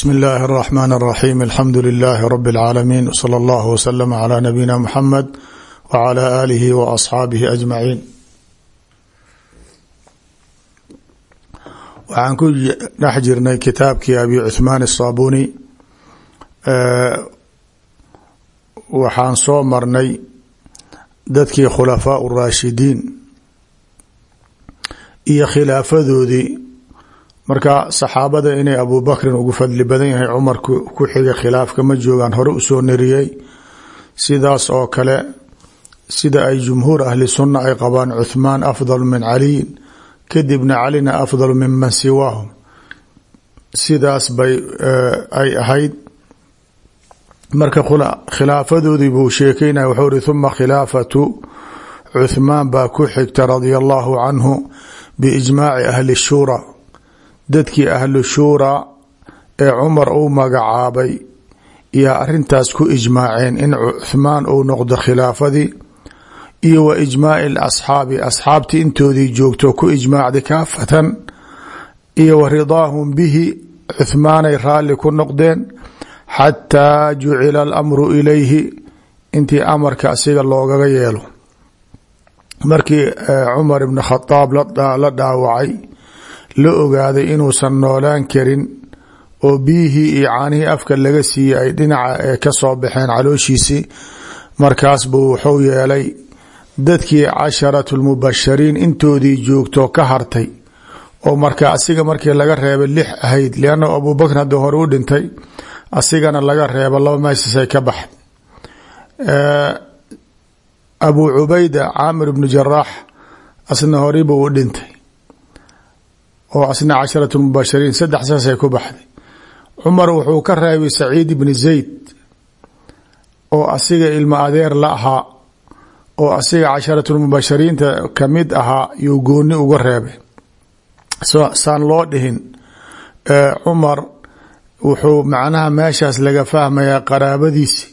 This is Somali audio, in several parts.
bsmi اllahi الرحmn الرaxيm alxamdu لilaahi rb اlcaalamiin wslى اllah wslm عlى nabiyina mxamed wعlى alihi وaصxaabihi ajmaciin waxaan ku dhex jirnay kitaabkii abi cuثmaan الصabuni waxaan soo marnay dadkii khulafaa الraashidiin iyo khilaafadoodii marka saxaabada inay abubakrin ugu fadli badan yahay cumar ku xiga khilaafka ma joogaan hore u soo nariyey sidaas oo kale sida ay jumhuur ahli sunna ay qabaan cuthmaan afdal min caliyin kadibna calina afdal min man siwaahum. Sidaas bay ay ahayd. Marka khilaafadoodii buu sheekeynaya wuxuu ri huma khilaafatu cuthmaan baa ku xigta radia allahu canhu biijmaaci ahli shura dadkii ahlu shuuraa ee cumar uu magacaabay yaa arintaas ku ijmaaceen in cuthmaan uu noqdo khilaafadii iyo wa ijmaaci asxaabi asxaabtii intoodii joogto ku ijmaacday kaafatan iyo wa ridaahum bihi cuthmaanay raalli ku noqdeen xataa jucila alamru ilayhi intii amarka asiga loogaga yeelo. Markii cumar ibn khadaab la dhaawacay la ogaaday inuusan noolaan karin oo biyihii iyo caanihii afka laga siiyey ay dhinaca ka soo baxeen calooshiisii. Markaas buu wuxuu yeelay dadkii casharatu lmubashariin intoodii joogto ka hartay oo marka asiga markii laga reebay lix ahayd liannahu abubakr haddii hore u dhintay asigana laga reebo laba meeshaasay ka baxay abu cubayda caamir ibnu jaraax asna horeyba u dhintay oo asna casharat mubashariin saddex saasay ku baxday. Cumar wuxuu ka reebay saciid ibni zayd oo asiga ilmo adeer la ahaa oo asiga casharatulmubashariinta ka mid ahaa yuu gooni uga reebay. Saan loo dhihin cumar wuxuu macnaha meeshaas laga fahmayaa qaraabadiisi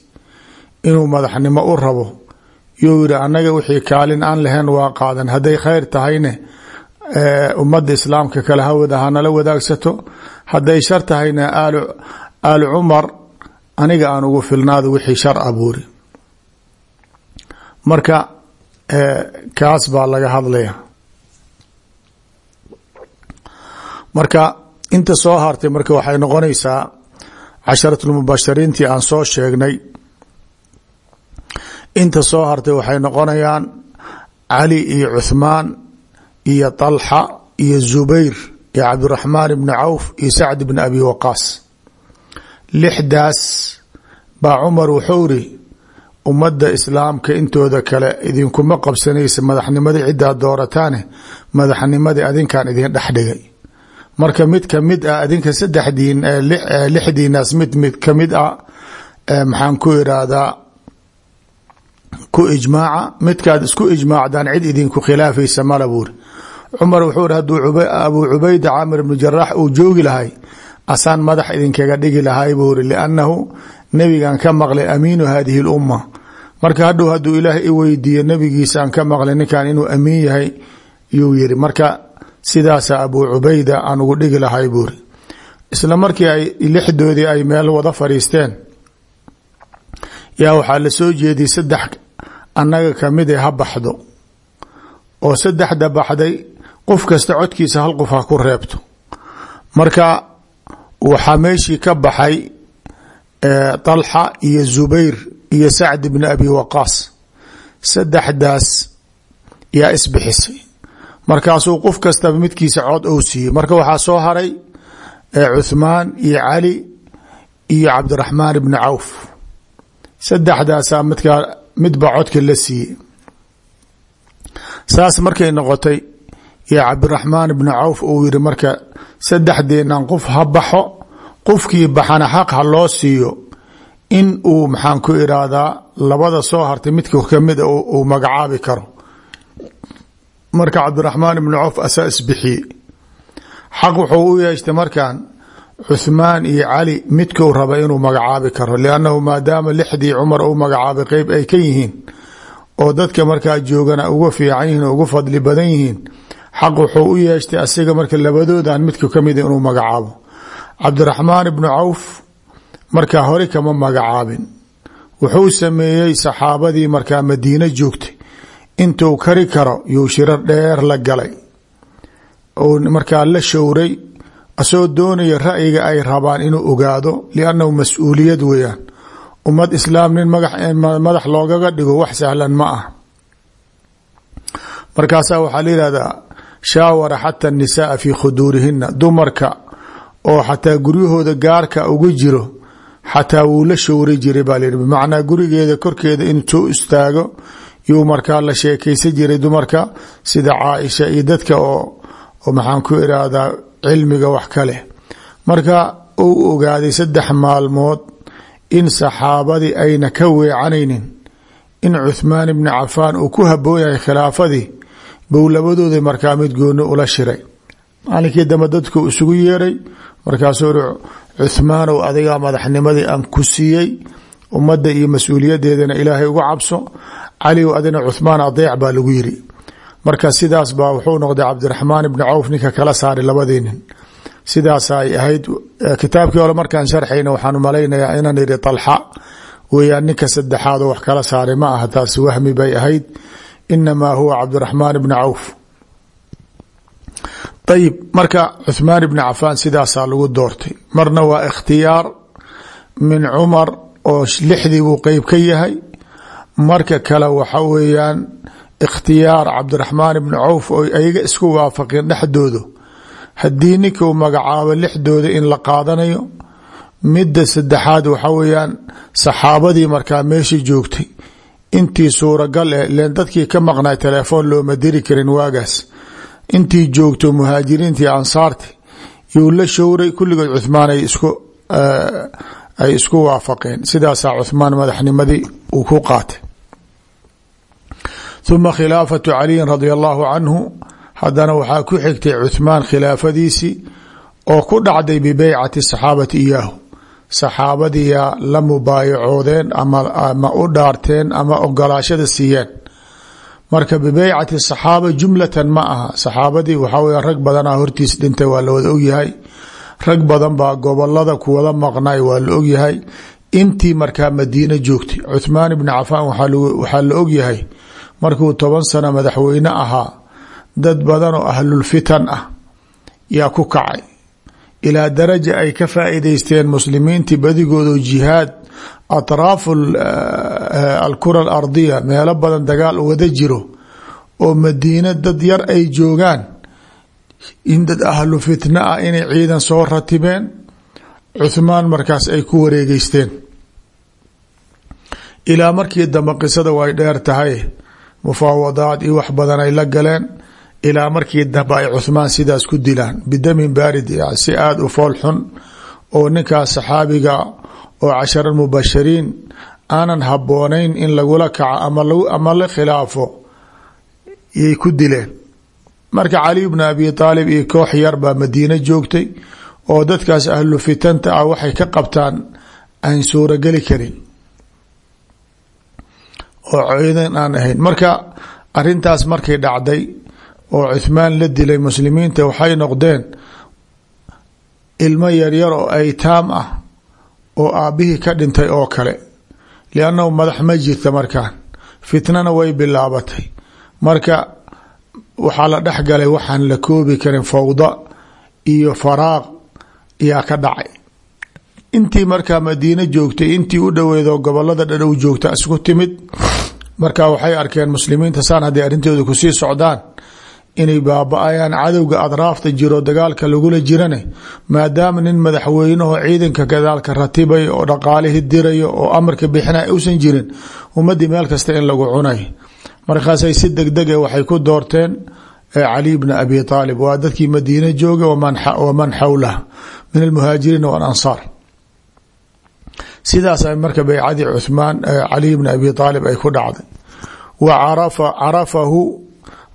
inuu madaxnimo u rabo. Yuu yihi annaga wixii kaalin aan lahayn waa qaadan. Hadday khayr tahayne ummadda islaamka kale hawada hanala wadaagsato. Hadday shar tahayna aal cumar aniga aan ugu filnaado wixii shar abuuri. Marka kaas baa laga hadlaya marka inta soo hartay marka waxay noqonaysaa casharatulmubashariintii aan soo sheegnay. Inta soo hartay waxay noqonayaan cali iyo cuthmaan iyo طalxa iyo zubayr iyo cabdiraxmaan ibni cawf iyo sacd bni abi waqaas. Lixdaas baa cumar wuxuu iri ummadda islaamka intooda kale idinkuma qabsanaysa madaxnimadii ciddaa doorataane madaxnimadii adinkan idin dhexdhigay marka mid ka mid ah adinka saddexdiin lixdiinaas mid mid ka mid ah maxaan ku iraahdaa ku ijmaaca midkaad isku ijmaacdaan cid idinku khilaafaysa mala buuri cumar wuxuu ri hadduu abuu cubayda caamir ibnu jaraax uu joogi lahay asaan madax idinkaga dhigi lahay buu ri liannahu nebigan ka maqlay amiinu hadihi lumma. Marka hadhow hadduu ilaah i weydiiyo nebigiisaan ka maqlay ninkan inuu amiin yahay yuu yiri marka sidaasa abuu cubayda aan ugu dhigi lahay buuri isla markii ay lixdoodii ay meel wada fadhiisteen yaa waxaa la soo jeediyey saddex annaga ka mid ha baxdo. Oo saddexda baxday qof kasta codkiisa hal qof ha ku reebto. Marka waxaa meeshii ka baxay طalxa iyo zubayr iyo sacd bni abi waqaas. Saddexdaas yaa isbixisay markaasuu qof kastaba midkiisa cod ou siiyey. Marka waxaa soo haray cuthmaan iyo cali iyo cabdiraxmaan ibni cawf. Saddexdaasaa midkaa midba codka la siiyey. Saas markay noqotay yo cabdiraxmaan ibnu cawf uu yiri marka saddexdeenan qof ha baxo qofkii baxana xaq ha loo siiyo. In uu maxaan ku iraahdaa labada soo hartay midka kamida uu magacaabi karo. Marka cabdiraxmaan ibnu cawf asaa isbixiyey xaq wuxuu u yeeshtay markan cuthmaan iyo cali midkou raba inuu magacaabi karo liannahu maadaama lixdii cumar uu magacaabay qeyb ay ka yihiin oo dadka markaa joogana uga fiican yihiin oo uga fadli badan yihiin xaq wuxuu u yeeshtay asiga marka labadoodan midka kamida inuu magacaabo. Cabdiraxmaan ibnu cawf markaa hore kama magacaabin. Wuxuu sameeyey saxaabadii markaa madiino joogtay. Intuu kari karo yuu shirar dheer la galay. Ou markaa la showray asagoo doonaya ra'yiga ay rabaan inuu ogaado liannahu mas'uuliyad weeyaan. Ummad islaam nin madax loogaga dhigo wax sahlan ma ah. Markaasaa waxaa la yihahdaa shaawara xata anisaaa fii khuduurihina dumarka oo xataa guryahooda gaarka ugu jiro xataa wuu la showri jiray baa layihi bimacnaa gurigeeda korkeeda intuu istaago yuu markaa la sheekaysan jiray dumarka sida caaisha iyo dadka oo maxaan ku irahdaa cilmiga wax ka leh. Marka uu ogaaday saddex maalmood in saxaabadii ayna ka weecanaynin in cuthmaan ibni cafaan uu ku haboon khilaafadii bow labadooda markaa mid gooni ula shiray. Maalinkii dambe dadku isugu yeeray markaasuu uri cuthmaanow adigaa madaxnimadii aan ku siiyey ummadda iyo mas'uuliyadeedana ilaahay uga cabso. Caliw adina cuthmaan adeec baa lagu yiri marka sidaas baa wuxuu noqday cabdiraxmaan ibni cawf ninka kala saaray labadii nin. Ay ahayd kitaabkii hore markaan sharxayna waxaan malaynayaa inaan ihi talxa weeyaan ninka saddexaad oo wax kala saaray ma aha taasi wahmi bay ahayd inamaa huwa cabdiraxmaan ibni cawf ayib marka cuthmaan ibni cafaan sidaasaa lagu doortay. marna waa ikhtiyaar min cumar oo lixdii buu qeyb ka yahay. marka kale waxa weeyaan ikhtiyaar cabdiraxmaan ibni cawf oo ayaga isku waafaqeen dhexdooda. haddii ninkuu magacaabo lixdooda in la qaadanayo midda saddexaad waxa saxaabadii markaa meeshii joogtay intii suuragal eh len dadkii ka maqnay telefoon looma diri karin waagaas. Intii joogto muhaajiriintii ansaarti yuu la showray kulligood cuhmaan ay isku ay isku waafaqeen. Sidaasaa cuhmaan madaxnimadii uu ku qaatay. Uma khilaafatu caliyin radia allahu canhu haddana waxaa ku xigtay cuhmaan khilaafadiisii oo ku dhacday bibeycati saxaabati iyaahu saxaabadiyaa la mubaayacoodeen ama u dhaarteen ama ogolaashada siiyeen. Marka bibeycati saxaaba jumlatan ma aha. Saxaabadii waxaa weya rag badanaa hortiis dhintay waa la wada ogyahay. Rag badan baa gobollada kuwada maqnay waa la ogyahay. Intii markaa madiina joogtay cuthmaan ibni cafaan waxaa la ogyahay. Markuu toban sano madaxweyne ahaa dad badan oo ahlulfitan ah yaa ku kacay ilaa daraja ay ka faa'iidaysteen muslimiintii badigooda jihaad atraafu alkura alardiya meelo badan dagaal wada jiro oo madiina dad yar ay joogaan in dad ahlu fitna ah inay ciidan soo ratibeen cuthmaan markaas ay ku wareegeysteen ilaa markii dambe qisada way dheer mufaawadaad iyo wax badan ay la galeen ilaa markii dambe ay cuthmaan sidaas ku dilaan bidamin baarid si aada u fool xun oo ninkaas saxaabiga oo cashara mubashiriin aanan haboonayn in lagula kaco ama la khilaafo yay ku dileen. Marka cali bnu abi aalib iyo koox yar baa madiine joogtay oo dadkaas ahlu fitanta ah waxay ka qabtaan aan suurogeli karin. Oo ciidan aan ahayn. Marka arintaas markay dhacday oo cuthmaan la dilay muslimiinta waxay noqdeen ilmo yaryar oo aytaam ah oo aabbihii ka dhintay oo kale liannahu madax ma jirta markaan. Fitnana way bilaabatay. Marka waxaa la dhex galay waxaan la koobi karin fawda iyo faraaq yaa ka dhacay. Intii markaa madiine joogtay intii u dhoweedoo gobollada dhadhow joogta isku timid marka waxay arkeen muslimiinta saan hadday arrintooda ku sii socdaan inay baaba-ayaan cadowga adraafta jiro dagaalka lagula jirane maadaama nin madaxweyneho ciidanka gadaalka ratibaya oo dhaqaalihii diraya oo amarka bixinaya uusan jirin ummadii meel kasta in lagu cunay. Markaasay si degdege waxay ku doorteen cali bna abi aalib waa dadkii madiine jooga waman xawlah min almuhaajiriin walansaar sidaas ay marka beycadii cuhmaan cali bna abi aalib ay ku dhacday. Wa carafahu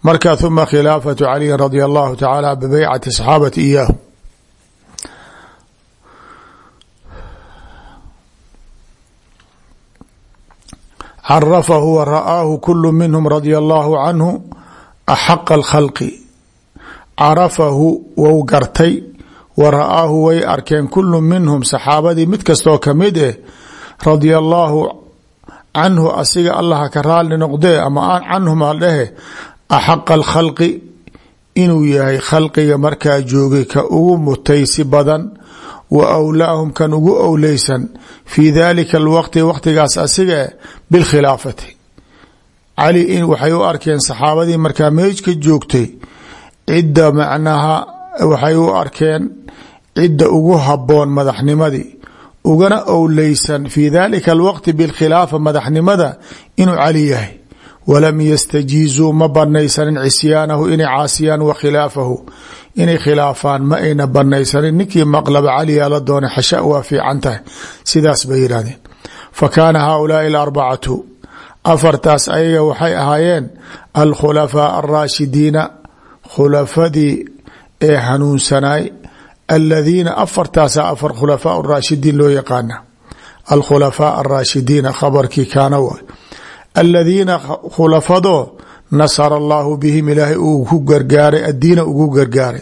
marka uma khilaafatu caliyin radia allahu tacaala bibeycati saxaabati iyaahu carafahu wa ra'aahu kulu minhum radia allahu canhu axaqa alkhalqi. Carafahu wou gartay wa ra'aahu way arkeen kullu minhum saxaabadii mid kastoo ka mid eh radia allaahu canhu asiga allaha ka raali noqdee ama canhum aldhehe axaqa alkhalqi inuu yahay khalqiga markaa joogay ka ugu mutaysi badan wa awlaahum kan ugu owleysan fii dalika alwaqti waqtigaas asiga bilkhilaafati cali waxay u arkeen saxaabadii markaa meejka joogtay cidda macnaha waxay u arkeen cidda ugu haboon madaxnimadii ugana owleysan fii dalika alwaqti bilkhilaafa madaxnimada inuu cali yahay walam yastajiizuu ma banaysanin cisyaanahu inay caasiyaan wa khilaafahu inay khilaafaan ma ayna banaysanin ninkii maqlaba caliyaa la doonay xasha waa fiican tahay sidaas bay yidhahdeen fa kaana haaulaai alarbacatu afartaas ayaga waxay ahaayeen alkhulafaa alraashidiina khulafadii ee hanuunsanaay aladiina afartaasa afar khulafaa raashidiin loo yaqaana alkhulafaa wa aladiina khulafadoo nasara allahu bihim ilaahay uu ku gargaaray addiina ugu gargaaray.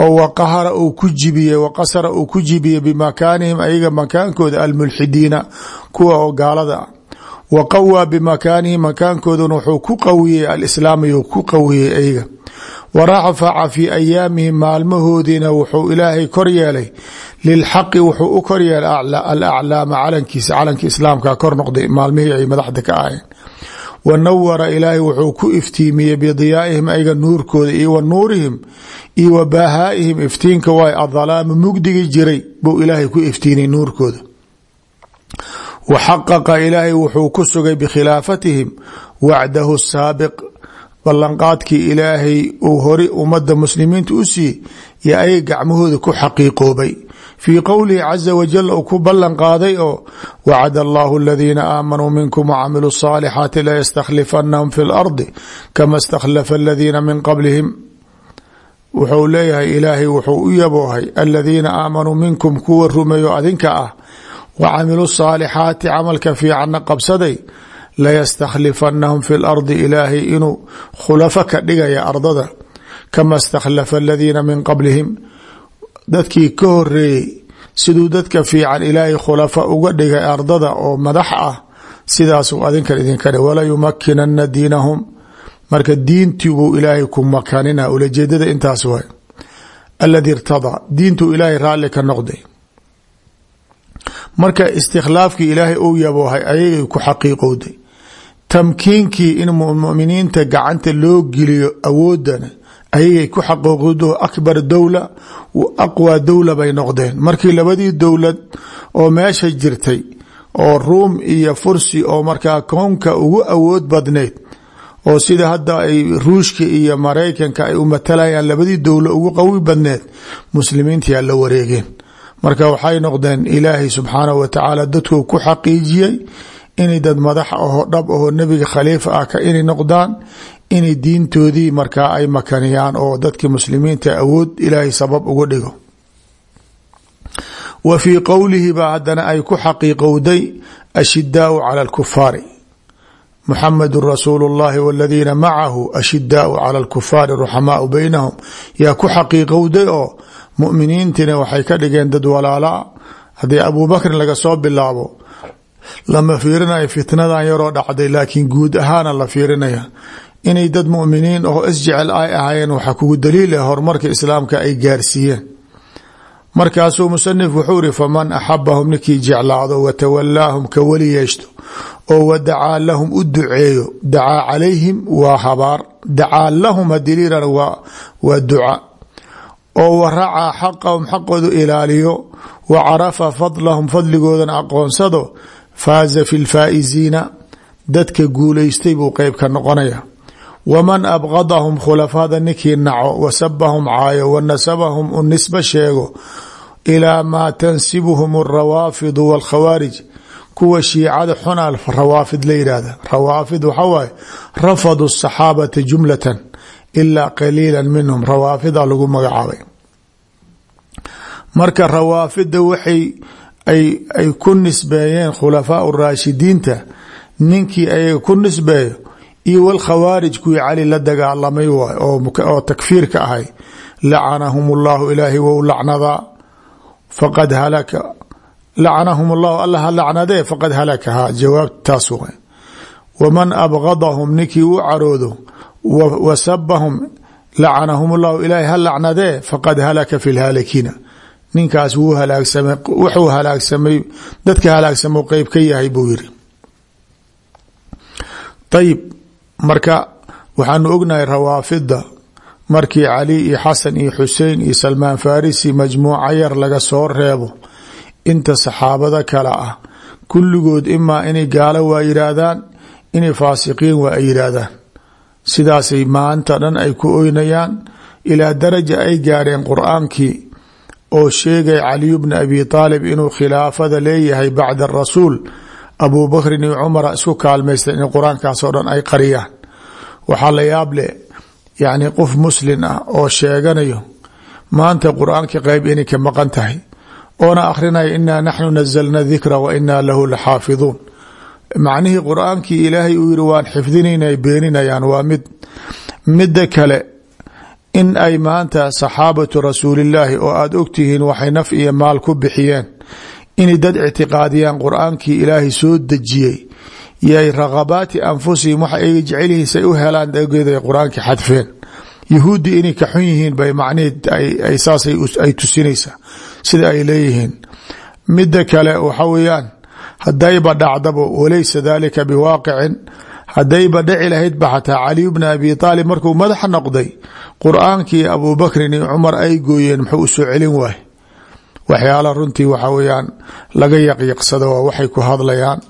Oo waqahara uu ku jibiyey waqasara uu ku jibiyey bimakaanihim ayaga makaankooda almulxidiina kuwa oo gaalada. Ah wa qawaa bimakaanihi makaankooduna wuxuu ku qawiyey alislaamiyu ku qawiyey ayaga. Wa rafaca fii ayaamihim maalmahoodiina wuxuu ilaahay kor yeelay. Lilxaqi wuxuu u kor yeelay alaclaama calankiisa calanka islaamka kor noqday maalmihii ay madaxda ka ahayeen wa nawara ilaahay wuxuu ku iftiimiyey bidiyaaihim ayaga nuurkooda iyo wa nuurihim iyo wa baahaaihim iftiinka waay adalaamu mugdigi jiray buu ilaahay ku iftiinay nuurkooda. Wa xaqaqa ilaahay wuxuu ku sugay bikhilaafatihim wacdahu saabiq ballanqaadkii ilaahay uu hori ummadda muslimiinta u siiyey yo ayay gacmahooda ku xaqiiqoobay fii qowlihi caza wajal uu ku ballan qaaday oo wacada allahu aladiina aamanuu minkum wacamiluu الصaalixaati layastaklifanahum fi اlardi kama اstakhlafa aladiina min qablihim wuxuu leeyahay ilaahay wuxuu u yaboohay aladiina aamanuu minkum kuwa rumeeyo adinka ah wa camiluu saalixaati camalka fiicanna qabsaday layastaklifanahum fi lardi ilaahay inuu khulafo ka dhigaya ardada kama stakhlafa aladiina min qablihim dadkii ka horeeyey siduu dadka fiican ilaahay khulafa uga dhigay ardada oo madax ah sidaasuu adinkan idinka dhig wala yumakinana diinahum. Marka diintii buu ilaahay ku makanina ulajeedada intaas waay. Aladi irtadaa. Diintuu ilaahay raalli ka noqday. Marka istikhlaafkii ilaahay uu yaboohay ayagay ku xaqiiqowday tamkiinkii in muminiinta gacanta loo geliyo awoodana ayagay ku xaqiiqowdo akbar dowla aqwى dowla bay noqdeen. Markii labadii dowlad oo meesha jirtay oo ruum iyo fursi oo markaa kownka ugu awood badneyd oo sida hadda ay ruushka iyo maraykanka ay u matalayaan labadii dowla ugu qawi badneed muslimiintayaa la wareegeen. Marka waxay noqdeen ilaahay subxaanahu wa tacaala dadku ku xaqiijiyey inay dad madax aho dhab aho nebiga khaliifa ah ka inay noqdaan inay diintoodii markaa ay makaniyaan oo dadkii muslimiinta awood ilaahay sabab uga dhigo. Wa fii qowlihi baa ay ku xaqiiqowday ashidaau cala alkufaari muxamadu rasuulu اllahi waladiina macahu ashidaau cala alkufaari ruxamaau beynahum yaa ku xaqiiqowday oo muminiintina waxay ka dhigeen dad walaalaa haddii abubakrin laga soo bilaabo lama fiirinayo fitnadan yaroo dhacday laakiin guud ahaana la fiirinaya inay dad muminiin oo isjecel ay ahaayeen waxaa kugu daliil ah horumarka islaamka ay gaarsiiyeen. Markaasuu musanif wuxuu iri faman axabahum ninkii jeclaado watawalaahum ka weli yeeshto oo wadacaa lahum u duceeyo dacaa calayhim waa habaar dacaa lahum hadiliirana waa duca oo waracaa xaqahum xaqoodu ilaaliyo wa carafa fadlahum fadligoodana aqoonsado faaza fi lfaa'iziina dadka guulaystay buu qeyb ka noqonaya waman abqadahum khulafada ninkii naco wasabahum caayo wa nasabahum u nisba sheego ilaa maa tansibuhum alrawaafidu waalkhawaarij kuwa shiicada xunaa rawaafid la yidhaahda rawaafid waxa waaye rafadu asaxaabata jumlatan ilaa qaliila minhum rawaafida lagu magacaabay marka rawaafida waxay ay ku nisbeeyeen khulafaau raashidiinta ninkii ayaga ku nisbeeyo iyo wlkhawaarij kuwii cali la dagaalamay waay oo takfiirka ahay lacanahum اllahu ilaahay wou lacnadaa faqad halaka lacanahum اllahu alla ha lacnadee faqad halakaha jawaabtaas wa waman abgadahum ninkii u caroodo wa sabahum lacanahum اllahu ilaahay ha lacnadee faqad halaka fi lhaalikiina ninkaas wuu halaagsamay wuxuu halaagsamay dadka halaagsamo qeyb ka yahay buu yiri ayib marka waxaanu ognahay rawaafida markii cali iyo xasan iyo xusein iyo salmaan farisi majmuuca yar laga soo reebo inta saxaabada kale ah kulligood imaa inay gaalo waa yidhaahdaan inay faasiqiin waa ay yidhaahdaan sidaasay maanta dhan ay ku oynayaan ilaa daraja ay gaadheen qur'aankii oo sheegay caliyu bni abi aalib inuu khilaafada leeyahay bacda rasuul abuu bakrin iyo cumara isku kaalmaysta in qur'aankaasoo dhan ay qariyaan. Waxaa la yaab leh yacni qof muslin ah oo sheeganayo maanta qur'aanka qeyb inay ka maqan tahay oona akhrinaya inaa naxnu nazalna dikra wa inaa lahu la xaafiduun macnihii qur'aankii ilaahay uu yihi waan xifdinayna ay beeninayaan waa mid midda kale in ay maanta saxaabatu rasuulillaahi oo aada ogtihiin waxay naf iyo maal ku bixiyeen inay dad ictiqaadiyaan qur'aankii ilaahay soo dejiyey. Yay ragabaati anfusihim waxa ay jecelyihiin u helaan awgeed ay xadfeen. Yahuuddii inay ka xun yihiin bay macnihi ay saasay ay tusinaysaa sida ay leeyihiin. Midda kale waxa weeyaan hadayba dhacdabo walaysa dalika biwaaqicin hadayba dhici lahaydba xataa caliyu bna abi aalib markuu madaxa noqday qur'aankii abubakrin iyo cumar ay gooyeen muxuu u soo celin waay waxyaala runtii waxa weyaan laga yaqyaqsado waa waxay ku hadlayaan.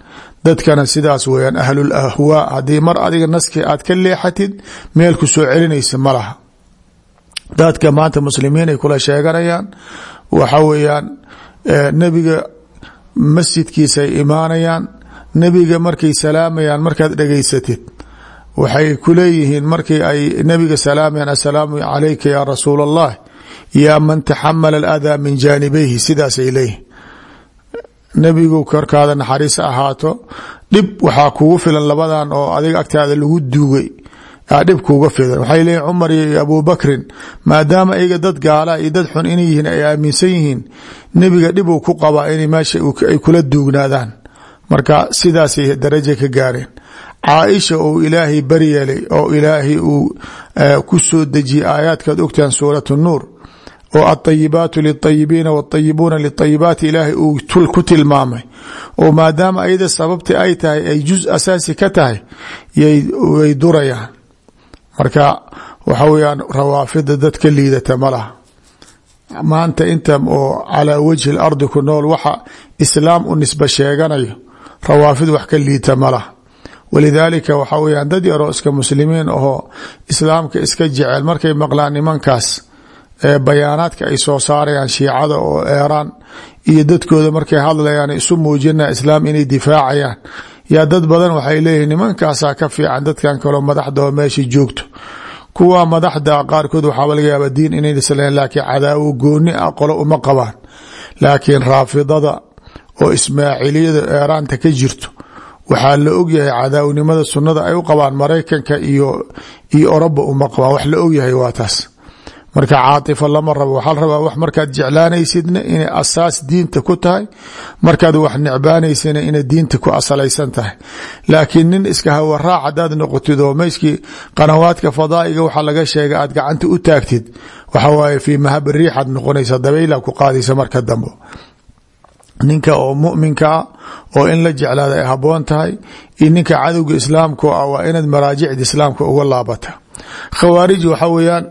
Dadkana sidaas weyaan ahlul ahwaa haddii mar adiga naskii aad ka leexatid meel ku soo celinaysa ma laha. Dadka maanta muslimiin ay kula sheeganayaan waxa weeyaan nebiga masjidkiisaay imaanayaan nebiga markay salaamayaan markaad dhegaysatid waxay ku leeyihiin markii ay nebiga salaamayaan assalaamu calayka ya rasuul allah yaa man taxamala aladaa min jaanibayhi sidaasay leeyihiin nebigu korkaada naxariis ahaato dhib waxaa kugu filan labadan oo adiga agtaada lagu duugay. Dhib kuga filan. Waxay leeyihiin cumar iyo abubakrin maadaama iyaga dad gaala iyo dad xun inay yihiin ay aaminsan yihiin nebiga dhib uu ku qabaa in meesha ay kula duugnaadaan. Marka sidaasay daraja ka gaareen. Caaisha uu ilaahay baryeelay oo ilaahay uu ku soo dejiyey aayaadkaad ogtahan suurat nuur oo alطayibaatu liلطayibiina wاطayibuuna liطayibaati ilaahay uu ku tilmaamay oo maadaama ayada sababti ay tahay ay juz asaasi ka tahay way durayaan marka waxa weyaan rawaafida dad ka liidata ma laha maanta inta oo calaa wajhi اlardi ku nool waxa islaam u nisba sheeganayo rawaafid wax ka liita ma laha walidaalika waxa weyaan dad yaroo iska muslimiin ahoo islaamka iska jecel markay maqlaan nimankaas bayaanaadka ay soo saarayaan shiicada oo eeraan iyo dadkooda markay hadlayaan isu muujina islaam inay difaacayaan. Yaa dad badan waxay leeyihiin nimankaasaa ka fiican dadkan kaleo madaxda oo meesha joogto. Kuwa madaxda qaarkood waxaaba laga yaaba diin inayna isleen laakiin cadaawo gooni ah qolo uma qabaan. Laakiin raafidada oo ismaaciliyada eeraanta ka jirto waxaa la ogyahay cadaawnimada sunnada ay u qabaan maraykanka iyo iyo oroba uma qabaan. Wax la ogyahay waa taas marka caaطifa lama rabo waxaa la rabaa wax markaad jeclaanaysidna inay asaas diinta ku tahay. Markaad wax necbaanaysana inay diinta ku asalaysan tahay. Laakiin nin iska hawaraac hadaad noqotid oo meyskii qanawaadka fadaa'iga waxa laga sheega aad gacanta u taagtid. Waxa waaye fii mahab riixaad noqonaysa dabayla ku qaadaysa marka dambe. Ninka oo muminkaa oo in la jeclaada ay haboon tahay iyo ninka cadowga islaamka ah waa inaad maraajicda islaamka uga laabata. Khawaarij waxa weeyaan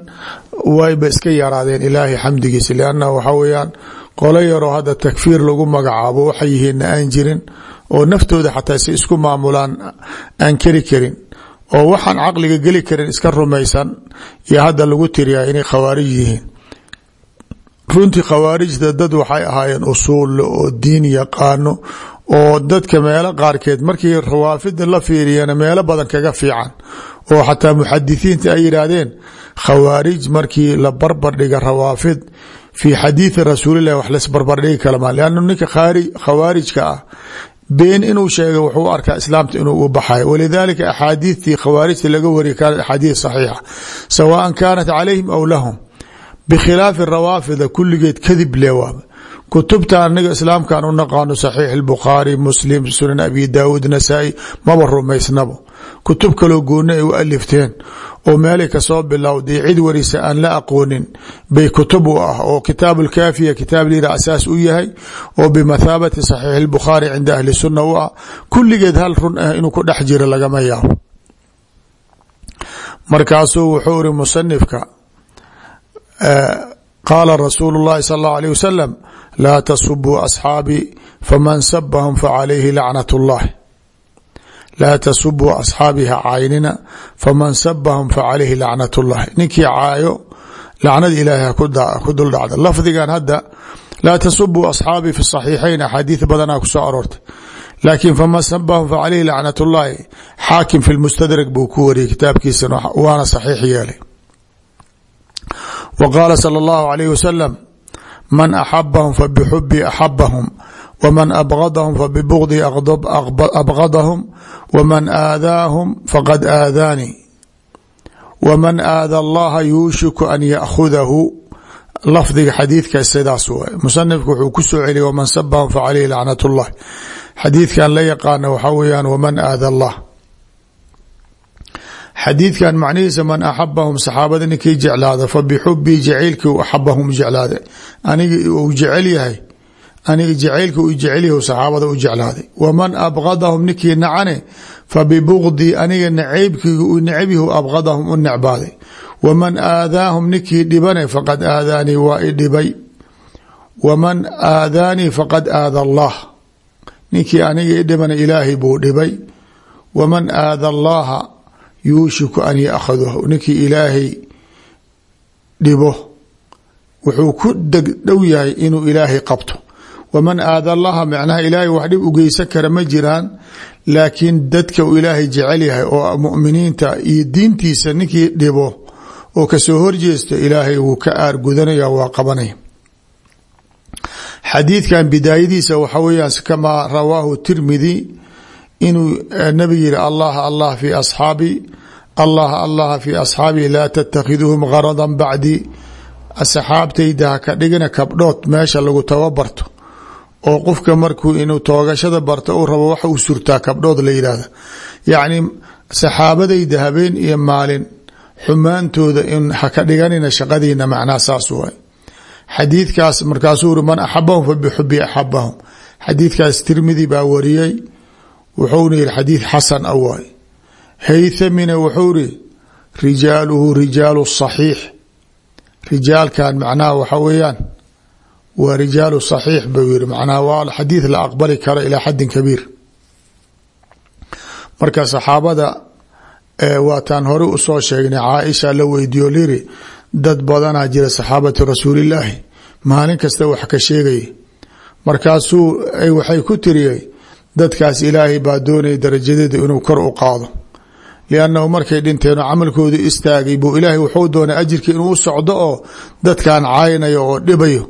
wayba iska yaraadeen ilaahay xamdigiisa lianna waxa weeyaan qolo yaroo hadda takfiir lagu magacaabo waxay yihiinna aan jirin oo naftooda xataa si isku maamulaan aan keri karin oo waxaan caqliga geli karin iska rumaysan iyo hadda lagu tiriyaa inay khawaarij yihiin. Runtii khawaarijda dad waxay ahaayeen usuulle oo diin yaqaano oo dadka meelo qaarkeed markii rawaafida la fiiriyana meelo badan kaga fiican oo xataa muxadithiinta ay yidhaahdeen khawaarij markii la barbardhiga rawaafid fii xadiidi rasuulillahi wax lasbarbardhigi kalama lannu ninka khawaarijka ah been inuu sheegay wuxuu arkaa islaamta inuu u baxayo walidaalika axaadiidtii khawaarijta laga wariyay kaanat axaadiid saxiixa. Sawaan kaanat calayhim aw lahum bikhilaafi rawaafida kulligeed kadib le waaba kutubta aniga islaamkaan u naqaano saxiix albukhaari muslim sunan abi daawuud nasaa-i maba rumaysnabo. Kutub kaloo gooni ay u alifteen. Oo meelay ka soo bilowday cid warisa aan la aqoonin. Bay kutub u ah oo kitaab lkaafiya kitaab lira asaas u yahay oo bimathaabati saxiix albukhaari cinda ahli sunna u ah. Kulligeed hal run ah inuu ku dhex jiro lagama yaabo. Markaasuu wuxuu iri qaala rasuulu اllahi sal اllahu alيه wasalam laa tasubuu asxaabii faman sabahum facalayhi lacnat اllahi laa tasubuu asxaabii ha caynina faman sabahum facalayhi lacnat اllahi ninkii caayo lacnad ilaahay ku dul dhacda lafdigan hadda laa tasubuu asxaabii fi صaxiixayn axaadiid badanaa kusoo aroortay laakiin faman sabahum facalayhi lacnat اllahi xaakim fi lmustadrak buu ku wariyey kitaabkiisana waana saxiix yeelay wa qaala salى اllahu alayh wasalam man axabahum fabixubii axabahum wman abgadahum fabibugdi abgadahum wman aadaahum faqad aadaanii wman aada allaha yuushiku an yaahudahu lafdiga xadiidka sidaas waay musanifku wuxuu ku soo celiyay wman sabahum facaleyhi lacnat اllah xadiidkan la yaqaana waxaa weyaan wman aada allah xadiidkan macnihiisa man axabahum saxaabada ninkii jeclaada fabixubii jacaylkii axabahum jeclaada aniga uu jecel yahay aniga jacaylka u jecelyahu saxaabada u jeclaaday waman abgadahum ninkii nacane fabibugdii aniga naceybkiga uu necebyahu abgadahum u necbaaday waman aadaahum ninkii dhibane faqad aadaanii waa i dhibay. Waman aadaanii faqad aada allah. Ninkii aniga i dhibana ilaahay buu dhibay. Waman aada allaha yuushiku an yaakhudahu ninkii ilaahay dhibo wuxuu ku degdhow yahay inuu ilaahay qabto. Waman aada allaha macnaha ilaahay wax dhib ugeysan kara ma jiraan laakiin dadka uu ilaahay jecel yahay oo muminiinta iyo diintiisa ninkii dhibo oo ka soo horjeesta ilaahay wuu ka aargudanaya waa qabanaya. Xadiidkan bidaayadiisa waxa rawaahu tirmidi inuu nabig yihi allah allah fi asxaabi allah allah fi asxaabii laa tatakhiduuhum garada bacdi asxaabtayda haka dhigina kabdhood meesha lagu tababarto oo qofka markuu inuu toogashada barto u rabo waxa uu surtaa kabdhood la yidhaahda yacni saxaabadayda habeen iyo maalin xumaantooda in haka dhiganina shaqadiina macnaa saas waay xadiidkaas markaasuu uri man axabahum fabixubi axabahum xadiidkaas tirmidi baa a waay haythamina wuxuu ri rijaaluhu rijaalu saxiix. Rijaalkan macnaha waxa weeyaan waa rijaalu saxiix buu macnaha waa xadiid la aqbali karo ilaa xaddin kabiir. Marka saxaabada waataan hore u soo sheegnay caaisha la weydiiyo liri dad badanaa jira saxaabati rasuulillaahi. Maalin kasta wax ka sheegaya markaasuu waxay ku tiriyey dadkaas ilaahay baa doonaya darajadeeda inuu kor u qaado liannahu markay dhinteen oo camalkoodu istaagay buu ilaahay wuxuu doonay ajirka inuu u socdo oo dadkan caaynayo oo dhibayo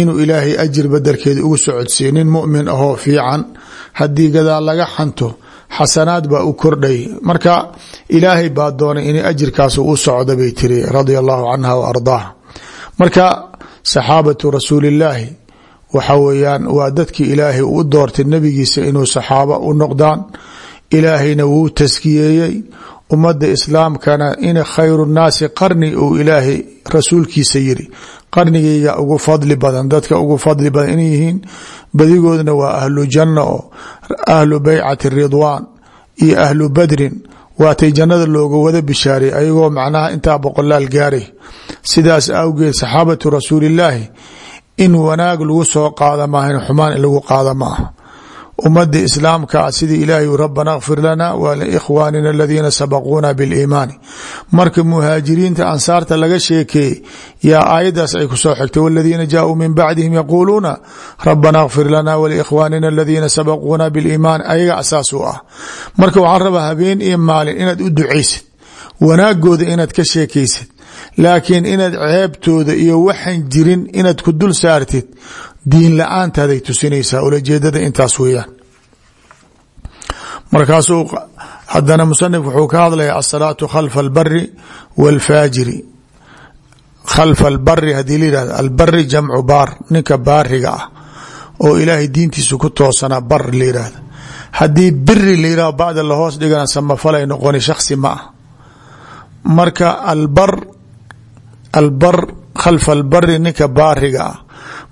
inuu ilaahay ajir badelkeeda ugu socodsiiyo nin mumin ahoo fiican haddii gadaal laga xanto xasanaad baa u kordhay marka ilaahay baa doonay in ajirkaas u socda bay tiri radia allahu canha wa ardaaha marka saxaabatu rasuulillaahi waxa weeyaan waa dadkii ilaahay u doortay nebigiisa inuu saxaabo u noqdaan ilaahayna wuu taskiyeeyey. Ummadda islaamkana in khayru nnaasi qarni uu ilaahay rasuulkiisa yiri qarnigayga ugu fadli badan dadka ugu fadli badan inay yihiin badigoodna waa ahlu janna oo ahlu beycati ridwaan iyo ahlu badrin. Waatay jannada looga wada bishaaray ayagoo macnaha intaa boqolaal gaaray sidaas awgeed saxaabatu rasuulillaahi in wanaag lagu soo qaada maaha xumaan in lagu qaada ma aha ummadda islaamka sidii ilaahay rabbana kfir lana walikhwaanina aladiina sabaquuna biliimaani marka muhaajiriinta ansaarta laga sheekeeyey yaa aayaddaas ay ku soo xigtay waladiina jaauu min bacdihim yaquuluuna rabbana kfir lana walikhwaanina aladiina sabaquuna biliimaan ayaga asaas u ah. Marka waxaan rabaa habeen iyo maalin inaad u ducaysid wanaagooda inaad ka sheekaysid laakiin inaad ceebtooda iyo waxaan jirin inaad ku dul saartid diin la'aantaday tusinaysaa ulajeedada intaas weeyaan. Markaasuu haddana musanif wuxuu ka hadlaya asalaatu khalfa albari wاlfaajiri khalfa albari haddii la yihahdo albari jamcu baar ninka baariga ah oo ilaahay diintiisa ku toosanaa bar la yihahdo haddii biri la yihahdo bacda lahoos dhigana samafalay noqoni shaksi ma ah. Marka albar albar khalfa albari ninka baariga ah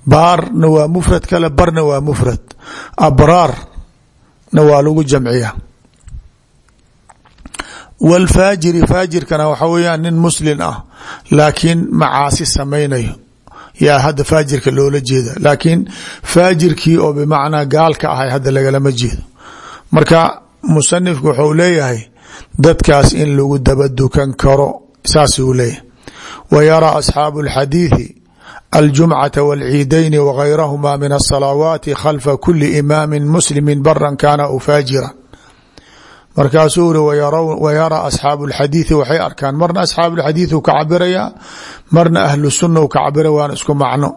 baarna waa mufrad kale barna waa mufrad abraarna waa lagu jamciya wاlfaajiri faajirkana waxa weeyaan nin muslin ah laakiin macaasi samaynayo yaa hadda faajirka loola jeeda laakiin faajirkii oo bimacnaa gaalka ahay hadda lagalama jeedo marka musanifku wuxuu leeyahay dadkaas in lagu daba dukan karo saasuu leeyahay wa yaraa asxaabu اlxadiiثi aljumcata wاlciidayni wagayrahuma min aلsalaawaati khalfa kuli imaami muslimi baran kana u faajira markaasuu uri wayaraa asxaabu اlxadiiثi waxay arkaan marna asxaabu اlxadiiث u ka cabirayaa marna ahlu suna u ka cabira waan isku macno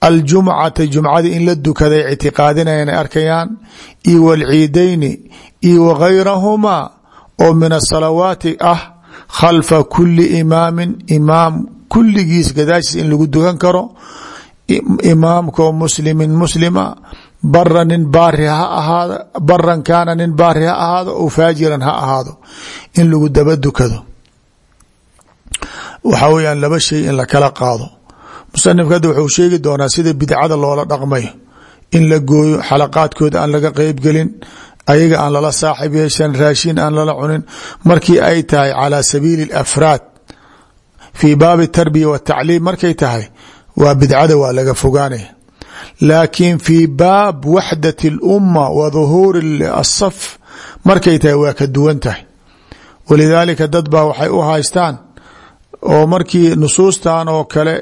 aljumcata jumcada in la dukaday ictiqaadinayan ay arkayaan io wاlciidayni io wagayrahumaa oo min asalawaati ah khalfa kuli imaamin imaam kulligiis gadaashiis in lagu dukan karo imaamkoo muslimin muslima bara nin baari ha ahaado baran nin baari ha ahaado ou faajiran ha ahaado in lagu daba dukado. Waxaa weyaan laba shay in la kala qaado. Musanifka wuxuu sheegi doonaa sida bidcada loola dhaqmayo. In la gooyo xalaqaadkooda aan laga qeybgelin ayaga aan lala saaxib yeeshan raashin aan lala cunin markii ay tahay calaa sabiili afraad fii baabi tarbiya watacliim markay tahay waa bidcada waa laga fogaanaya laakiin fii baab waxdat اlumma wa dhuhuuri asaf markay tahay waa ka duwan tahay. Walidaalika dad baa waxay u haystaan oo markii nusuustan oo kale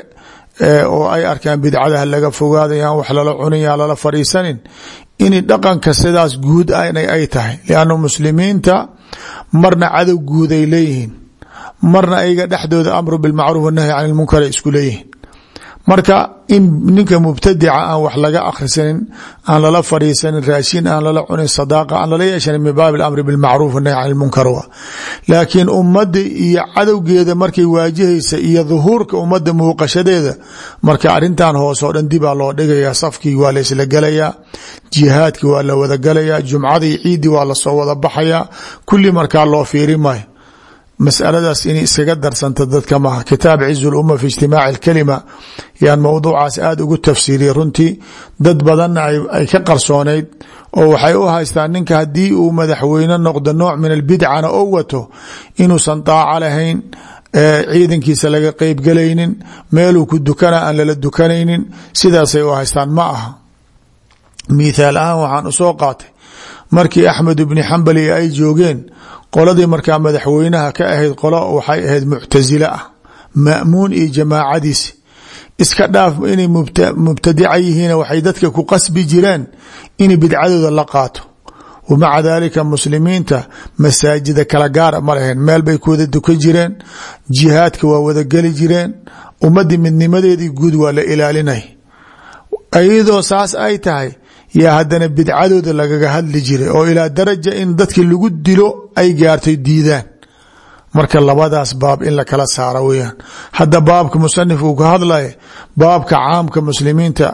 oo ay arkaan bidcadaha laga fogaadayaan wax lala cunaya lala fadhiisanin in dhaqanka sidaas guud ay tahay. Lianna muslimiinta marna cadow guud ay leeyihiin marna ayaga dhexdooda amru bilmacruuf wanahy can lmunkar ay isku leeyihiin. Marka in ninka mubtadica aan wax laga akhrisanin aan lala fadhiisanin raashin aan lala cunin sadaaqa aan lala yeeshanin min baabi amri bilmacruuf wanahy can lmunkar wa. Laakiin ummadda iyo cadowgeeda markay waajihaysa iyo dhuhuurka ummadda muuqashadeeda marka arrintan hoos oo dhan dibaa loo dhigayaa safkii waa laysla gelayaa jihaadkii waa la wada galayaa jumcadii ciiddii waa la soo wada baxayaa kulli markaa loo fiiri masaladaas inay iskaga darsanta dadka maaha kitaab ciz lumma fi ijtimaaci اlkalima yaan mowduucaas aada ugu tafsiiriyay runtii dad badanna ay ka qarsoonayd oo waxay u haystaan ninka haddii uu madaxweyne noqdo nooc min albidcana oo wato inuusan daaco lahayn ciidankiisa laga qeybgelaynin meeluu ku dukana aan lala dukanaynin sidaasay u haystaan. Ma aha. Mithaal ahaan waxaan u soo qaatay. Markii axmed ibni xambali ay joogeen qoladii markaa madaxweynaha ka ahayd qolo waxay ahayd muctasile ah ma'muun iyo jamaacadiisi iska dhaaf inay mubtadica yihiin waxay dadka ku qasbi jireen in bidcadooda la qaato. Wa maca dalika muslimiinta masaajida kala gaara ma lahayn meel bay ku wada dukan jireen jihaadka waa wada geli jireen ummadii midnimadeedii guud waa la ilaalinay. Iyadoo saas ay tahay yaa haddana bidcadooda lagaga hadli jiray oo ilaa daraja in dadki lagu dilo ay gaartay diidaan. Marka labadaas baab in la kala saaro weyaan hadda baabka musanif uu ka hadlaya baabka caamka muslimiinta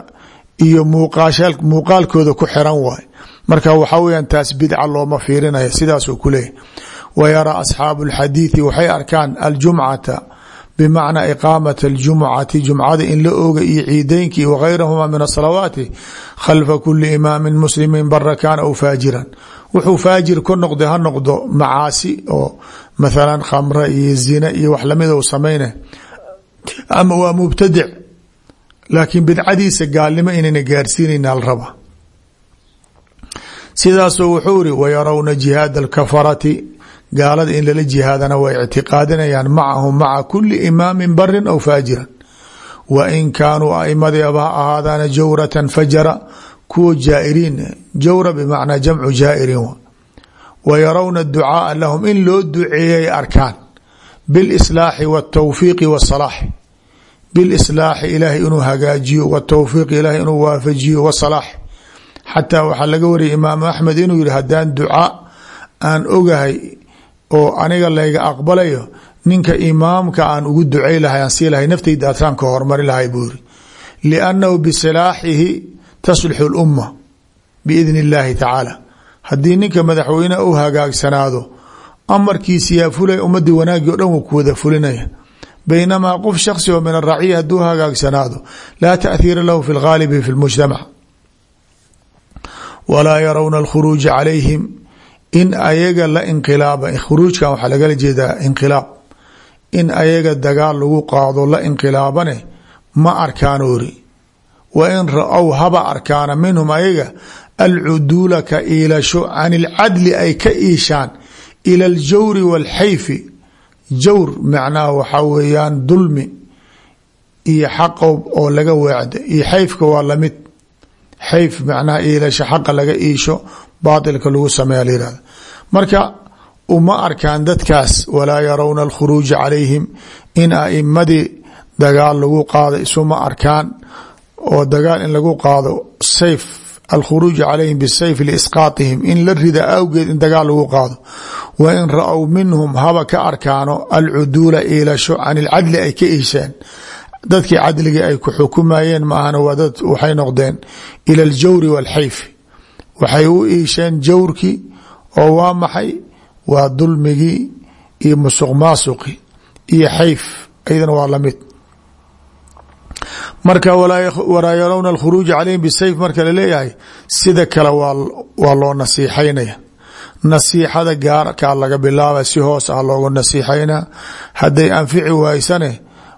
iyo muuqaalkooda ku xiran waay. Marka waxaa weyaan taas bidca looma fiirinaya sidaasuu ku leeyahy wa yaraa asxaabu اlxadiiثi waxay arkaan aljumcata bmacnaa iqaamat اljumcati jumcada in la ooga iyo ciideynkii wagayrahuma min asalawaati khalfa kuli imaamin muslimin bara kaana aw faajiran wuxuu faajir ku noqday ha noqdo macaasi oo mathala khamre iyo zina iyo wax la mid u samayna ama waa mubtadic laakiin bidcadiisa gaalnimo inayna gaarsiinayna la raba sidaasuu wuxuu iri wayarawna jihaad alkafarati gaalada in lala jihaadana way ictiqaadinayaan macahum maca kuli imaamin barin aw faajiran. Wa in kaanuu aimadaba ha ahaadaana jawratan fajara kuwa jaairiin jawra bimacnaa jamcu jaairin wa. Yarawna ducaaa lahum in loo duceeyay arkaan. Bilislaaxi waاtawfiiqi wasalaax bilislaaxi ilaahay inuu hagaajiyo watawfiiq ilaahay inuu waafajiyo wasalaax xataa waxaa laga wariyay imaamu axmed inuu yihi haddaan ducaa aan ogahay oo aniga layga aqbalayo ninka imaamka aan ugu ducay lahay aan sii lahay naftayda ataan ka hormari lahay buu yiri liannahu bisilaaxihi taslixu lumma biidni illaahi tacaala haddii ninka madaxweyneha u hagaagsanaado amarkiisi yaa fulay ummadii wanaagii o dhan wuu wada fulinaya. Baynamaa qof shaksi oo min araciya hadduu hagaagsanaado laa taأthiira lahu fi lgaalibi fi lmujtamac walaa yarawna alkhuruuja calayhim in ayaga la inqilaaba khuruujkan waxaa lagala jeedaa inqilaab. In ayaga dagaal lagu qaado la inqilaabane ma arkaan ori wa in ra'ow haba arkaana minhum ayaga alcuduula ka iilasho can ilcadli ay ka iishaan ila aljawri wاlxayfi jawr macnaha waxaa weeyaan dulmi iyo xaqow oo laga weecda iyo xayfka waa la mid xayf macnaha iilasho xaqa laga iisho baatilka lagu sameeya la marka uma arkaan dadkaas walaa yarawna alkhuruuja calayhim in aimadii dagaal lagu qaado isuma arkaan oo dagaal in lagu qaado sayf alkhuruuj calayhim bisayf liisqaatihim in la awgeed in dagaal lagu qaado. Wa in ra'ow minhum haba ka arkaano alcuduula iilasho can ilcadli ay ka iisheen dadkii cadligii ay ku xukumayeen maahana waa waxay noqdeen ila aljawri waalxayfi waxay u iisheen jawrkii oo waa maxay? Waa dulmigii iyo musuq maasuqi iyo xayf iyadana waa la mid marka walaa yarawna alkhuruuja calayhim bisayf marka la leeyahay sida kale waa loo nasiixaynaya. Nasiixada gaarkaa laga bilaaba si hoos ah loogu nasiixaynaa hadday anfici waysane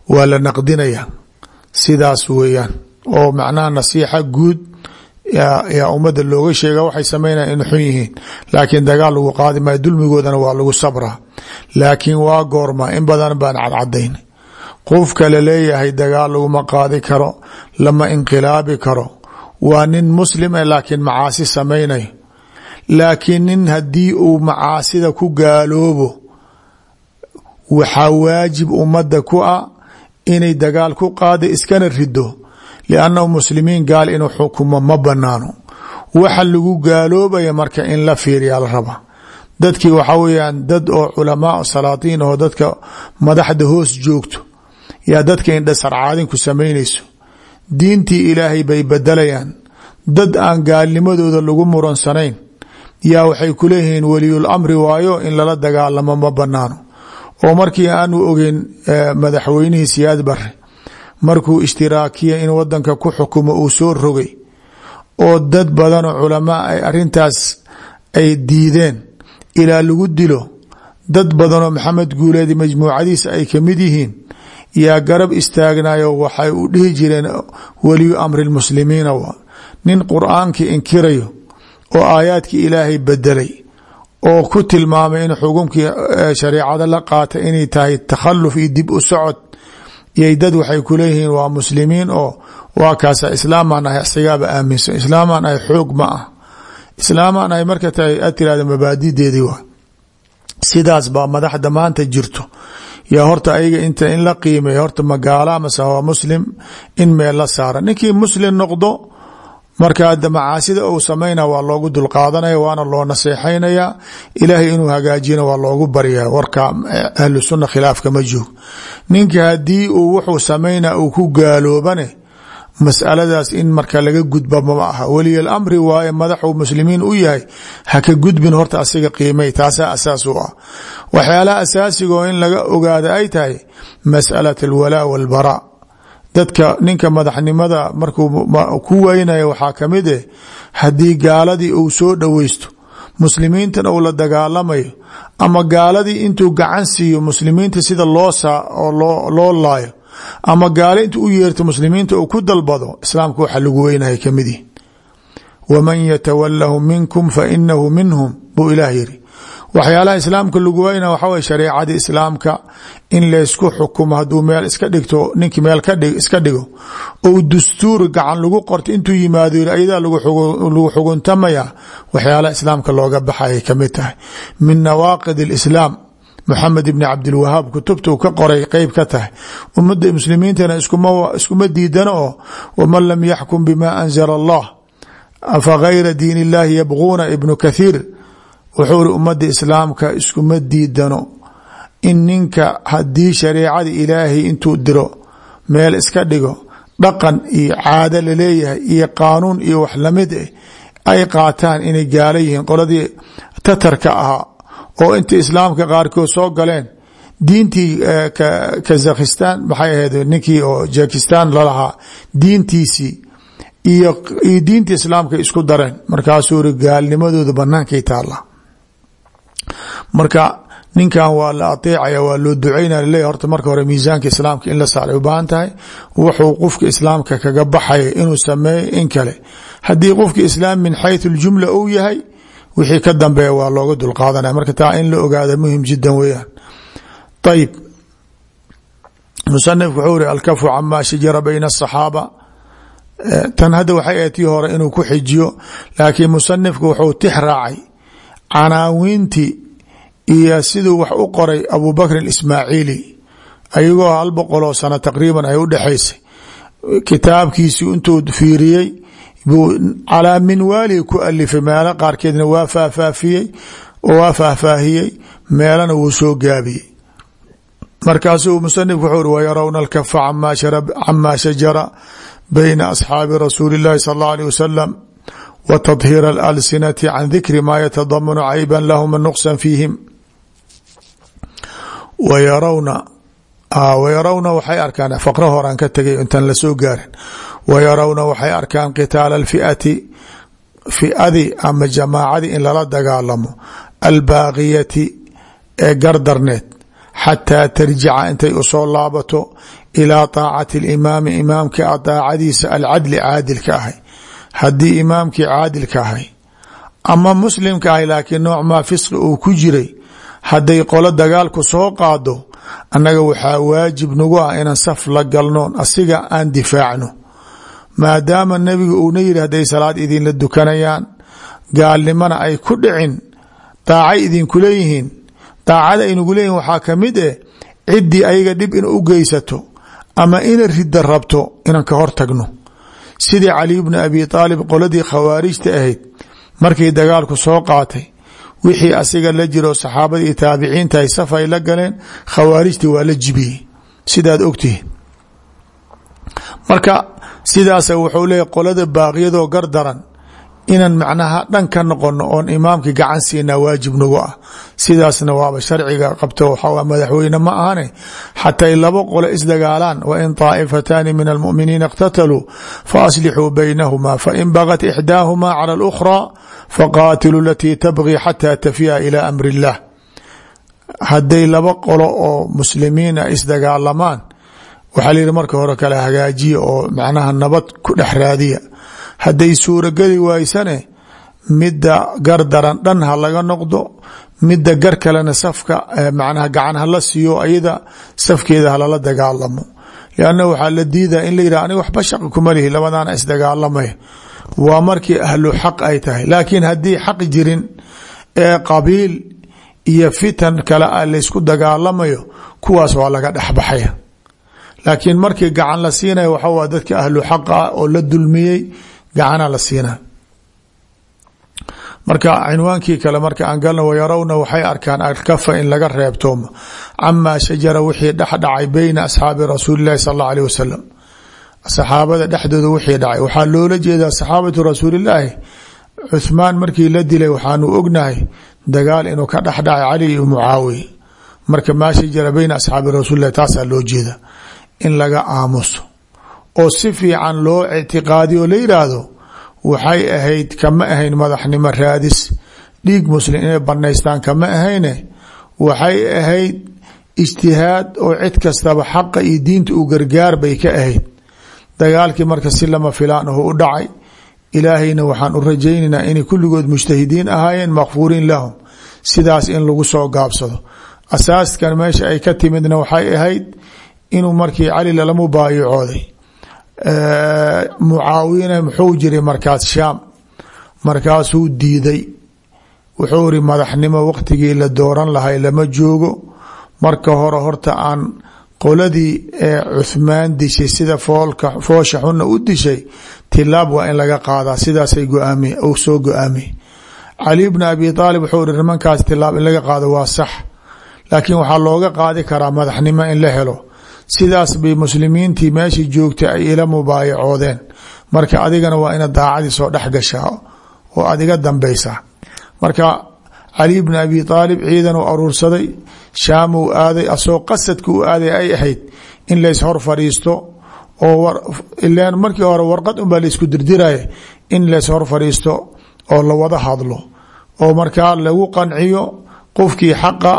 waa la naqdinaya. Sidaas weeyaan. Oo macnaha nasiixa guud yaa ummadda looga sheega waxay samaynayan in xun yihiin. Laakiin dagaal lagu qaadi maayo dulmigoodana waa lagu sabraa. Laakiin waa goorma in badan baan cadcadayn qofka la leeyahay dagaal laguma qaadi karo lama inqilaabi karo. Waa nin muslim e laakiin macaasi samaynayo laakiin nin haddii uu macaasida ku gaaloobo waxaa waajib ummadda ku ah inay dagaal ku qaada iskana rido liannahu muslimiin gaal inuu xukumo ma banaano waxa lagu gaaloobaya marka in la fiiriyaa la raba dadkii waxaa weyaan dad oo culamaa salaatiin oo dadka madaxda hoos joogto yaa dadka indha sarcaadin ku samaynayso diintii ilaahay bay bedelayaan dad aan gaalnimadooda lagu muransanayn yaa waxay ku leeyihiin weliyul amri waayo in lala dagaalamo ma banaano oo markii aanu ogeyn madaxweynihii siyaad bare markuu ishtiraakiya in wadanka ku xukumo uu soo rogay oo dad badanoo culamaa ay arintaas ay diideen ilaa lagu dilo dad badanoo maxamed guuleedi majmuucadiisa ay ka mid yihiin yaa garab istaagnayo waxay u dhihi jireen waliyu amri lmuslimiina wa. Nin qur'aankii inkirayo oo aayaadkii ilaahay bedelay oo ku tilmaamay in xukunkii shareecada la qaata inay tahay takhalluf iyo dib u socod iyay dad waxay ku leeyihiin waa muslimiin oo waa kaasa islaamaan ahay asigaaba aaminsan islaamaan ahay xoog ma ah. Islaamaan ahay marka tahay aad tirahda mabaadideedii waa. Sidaas baa madaxda maanta jirto. Yaa horta ayaga inta in la qiimay horta magaala mase waa muslim in meel la saara. Ninkii muslim noqdo marka ada macaasida uu samayna waa loogu dulqaadanaya waana loo naseexaynaya ilaahay inuu hagaajiyana waa loogu barya. Warka ahlu sunna khilaafka ma joog ninka haddii uu wuxuu samayna uu ku gaaloobane masaladaas in marka laga gudba mama aha. Weliy amri waaye madaxuu muslimiin u yahay haka gudbin horta asiga qiimay taasaa asaas u ah. Waxyaalaha asaasigaoo in laga ogaada ay tahay masalat alwalaa walbara dadka ninka madaxnimada markuu ku weynaya waxaa ka mid eh haddii gaaladii uu soo dhoweysto muslimiintan uu la dagaalamayo ama gaaladii intuu gacan siiyo muslimiinta sida loo saa oo loo laayo ama gaalo intuu u yeerto muslimiinta uu ku dalbado islaamka waxa lagu weynaya ka mid yihi waman yatawalahu minkum fa inahu minhum buu ilaah yiri waxyaalaha islaamka lagu weyna waxa wey shareecadii islaamka in laysku xukumo hadduu meel iska dhigto ninkii meel iska dhigo ou dastuur gacan lagu qorto intuu yimaado ayadaa lagu xuguntamaya. Waxyaalaha islaamka looga baxayay ka mid tahay. Min nawaaqid alislaam moxamed ibni cabdilwahaab kutubta uu ka qoray qeyb ka tahay ummadda muslimiintana iskuma diidano oo waman lam yaxkum bima anzala allah afa gayra diin illahi yabguuna ibnu kathiir wuxuu ri ummadda islaamka iskuma diidano in ninka haddii shareecada ilaahay intuu diro meel iska dhigo dhaqan iyo caado la leeyahay iyo qaanuun iyo wax la mid eh ay qaataan inay gaala yihiin qoladii tatarka ahaa oo inta islaamka qaarkood soo galeen. Diintii kazakhistan maxay ahayd ninkii oo jakistan lalahaa diintiisii iyo diinta islaamka isku dareen. Markaasuu ri gaalnimadooda banaankay taalla marka ninkan waa la ateecaya waa loo duceynaya laleeyahy horta marka hore miisaanka islaamka in la saaray u baahan tahay wuxuu qofka islaamka kaga baxaya inuu sameeyo in kale haddii qofka islaam min xayثu اljumla uu yahay wixii ka dambeeya waa looga dulqaadanaya marka taa in la ogaada muhim jida weeyaan ayib musanifku wuxuu iri alkafu cama shajara bayna الصaxaaba tan hadda waxay ahayd tii hore inuu ku xijiyo laakiin musanifku wuxuu tix raacay canaawiintii iyo siduu wax u qoray abu bakrin ismaaciili ayagoo hal boqoloo sano taqriiban ay u dhexaysay kitaabkiisii intuu fiiriyey buu calaa minwaalihi ku alifay meelo qaarkeedna waa faahfaafiyey oo waa faahfaahiyey meelana wuu soo gaabiyey markaasuu musanifku wuxuu uri wayarawna alkafa cama shajara bayna asxaabi rasuuli اllahi sal اllah alيه wasalam wa tadhiir alalsinati can dikri ma yatadamanu cayban lahum nuqsan fiihim wayarawna wayarawna waxay arkaan faqro horaan ka tegay intaan la soo gaarin wayarawna waxay arkaan qitaala alfiati fiadii ama jamaacadii in lala dagaalamo albaaqiyati ee gardarneed xataa tarjica intay u soo laabato ilaa taacati alimaami imaamka daacadiisa alcadli caadilka ahay haddii imaamkii caadilka ahay ama muslimka ahay laakiin nooc maa fisqi uu ku jiray hadday qolo dagaalku soo qaado annaga waxaa waajib nagu ah inaan saf la galnoon asiga aan difaacno. Maadaama nebigu uuna yidhi hadday salaad idinla dukanayaan gaalnimana ay ku dhicin daacay idinku leeyihiin daacada aynugu leeyihiin waxaa ka mid eh ciddii ayaga dhib in u geysato ama ina ridda rabto inaan ka hor tagno sidii cali bni abi aalib qoladii khawaarijta ahayd markay dagaalku soo qaatay wixii asiga la jiro saxaabadii iyo taabiciinta ay saf ay la galeen khawaarijta waa la jibiyey. Sidaad ogtihiin. Marka sidaas wuxuu leeyahy qolada baaqiyadoo gardaran inaan macnaha dhan ka noqono oon imaamka gacan siinaa waajib nagu ah sidaasna waaba sharciga qabto waxaa madaxweyne ma ahane xatay labo qole isdagaalaan wain طaa'ifataani min almuminiina اqtataluu faaslixuu baynahuma fain bagat ixdaahumaa cala اlأkhra faqaatiluu alatii tabغi xata tafiya ilى amri اllah hadday laba qolo oo muslimiina isdagaalamaan waxaa la yihi marka hore kala hagaajiya oo macnaha nabad ku dhex raadiya hadday suurogeli waysane midda gar daran dhan ha laga noqdo midda gar kalena safka macnaha gacan hala siiyo ayada safkeeda halala dagaalamo. Lianna waxaa la diidaa in la yidhah aniga waxba shaqi kuma lihi labadaana isdagaalamay waa markii ahlu xaq ay tahay. Laakiin haddii xaq jirin ee qabiil iyo fitan kale a laysku dagaalamayo kuwaas waa laga dhexbaxaya laakiin markii gacan la siinaya waxa waa dadka ahlu xaq ah oo la dulmiyey gacana la siina marka cinwaankii kale marka aan galna wayarawna waxay arkaan alkafa in laga reebtoomo camaa shajara wixii dhexdhacay beyna asxaabi rasuuli llahi sal alla alيh wasalam saxaabada wixii dhacay. Waxaa loola jeedaa saxaabatu rasuulillaahi cuhmaan markii la dilay waxaanu ognahay dagaal inuu ka dhexdhacay cali iyo mucaawiya. Marka maa shajara beyna asxaabi rasuulilahi taasaa loo jeeda in laga aamuso oo si fiican loo ictiqaadiyo la yidhaahdo waxay ahayd kama ahayn madaxnimo raadis. Dhiig muslim inay banaystaan kama ahayne waxay ahayd ijtihaad oo cid kastaba xaqa iyo diinta u gargaar bay ka ahayd. Dagaalkii marka si lama filaan aho u dhacay ilaahayna waxaan u rajaynaynaa inay kulligood mujtahidiin ahaayeen makfuuriin lahum sidaas in lagu soo gaabsado. Asaaskan meesha ay ka timidna waxay ahayd inuu markii cali lala mubaayacooday mucaawina muxuu jiray markaas shaam. Markaasuu diiday. Wuxuu iri madaxnimo waqtigii la dooran lahay lama joogo. Marka hore horta aan qoladii ee cuhmaan dishay sida foolka foosha xuna u dishay tilaab waa in laga qaadaa. Sidaasay goaami soo go'aamiyey cali abi aalib wuxuu iri nimankaas in laga qaado waa sax. Laakiin waxaa looga qaadi karaa madaxnimo in la helo sidaas bay muslimiintii meeshii joogtay ay ila mubaayacoodeen marka adigana waa ina daacadii soo dhex gashaa oo aad iga dambaysaa marka cali bni abi aalib ciidan u aruursaday shaam uu aaday asoo qasadka u aaday ay ahayd in lays hor fadhiisto oo ilan markii hore warqad unbaa laysku dirdiraya in lays hor fadhiisto oo la wada hadlo. Oo markaa lagu qanciyo qofkii xaqa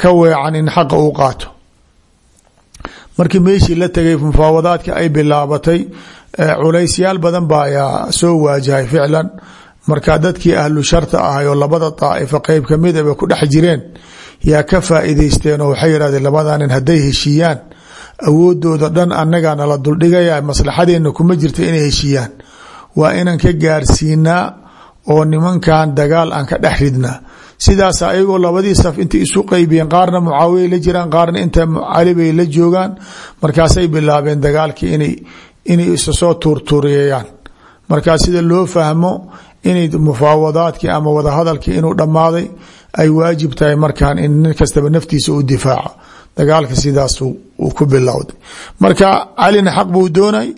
ka weecan in xaqa uu qaato markii meeshii la tegay mufaawadaadka ay bilaabatay culaysyaal badan baa soo waajahay ficlan. Marka dadkii ahlu sharta ahay oo labada daaifa qeyb ka mid ba ku dhex jireen yaa ka faa'iideysteen oo waxay yidhahdeen labadaa nin hadday heshiiyaan awoodooda dhan annagaa nala duldhigaya maslaxadeena kuma jirta inay heshiiyaan. Waa inaan ka gaarsiinaa oo nimankan dagaal aan ka dhex ridnaa sidaas ayagoo labadii saf intay isu qeybiyeen qaarna mucaawiya la jiraan qaarna inta cali bay la joogaan. Markaasay bilaabeen dagaalkii inay inay isa soo tuurtuuriyayaan. Markaa sida loo fahmo inay mufaawadaadkii ama wadahadalkii inuu dhammaaday ay waajib tahay markaan in nin kastaba naftiisa u difaaco. Dagaalka sidaas uu ku bilowday. Marka calina xaq buu doonay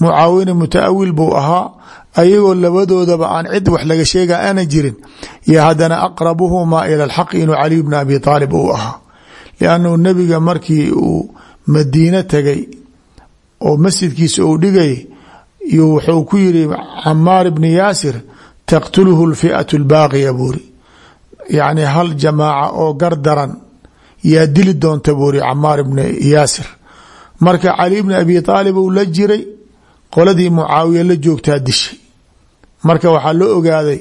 mucaawina mutaawil buu ahaa ayagoo labadoodaba aan cid wax laga sheega aana jirin yo haddana aqrabuhumaa ila alxaqi inuu caliy bna abi aalib uu ahaa. Liannuu nebiga markii uu madiine tegay oo masjidkiisa uu dhigay yo wuxuu ku yiri camaar bni yaasir taqtuluhu lfi'atu lbaaqiya buuri yacni hal jamaaca oo gar daran yaa dili doonta buuri camaar bni yaasir. Marka cali bni abi aalib uu la jiray qoladii mucaawiya la joogtaa dishay. Marka waxaa loo ogaaday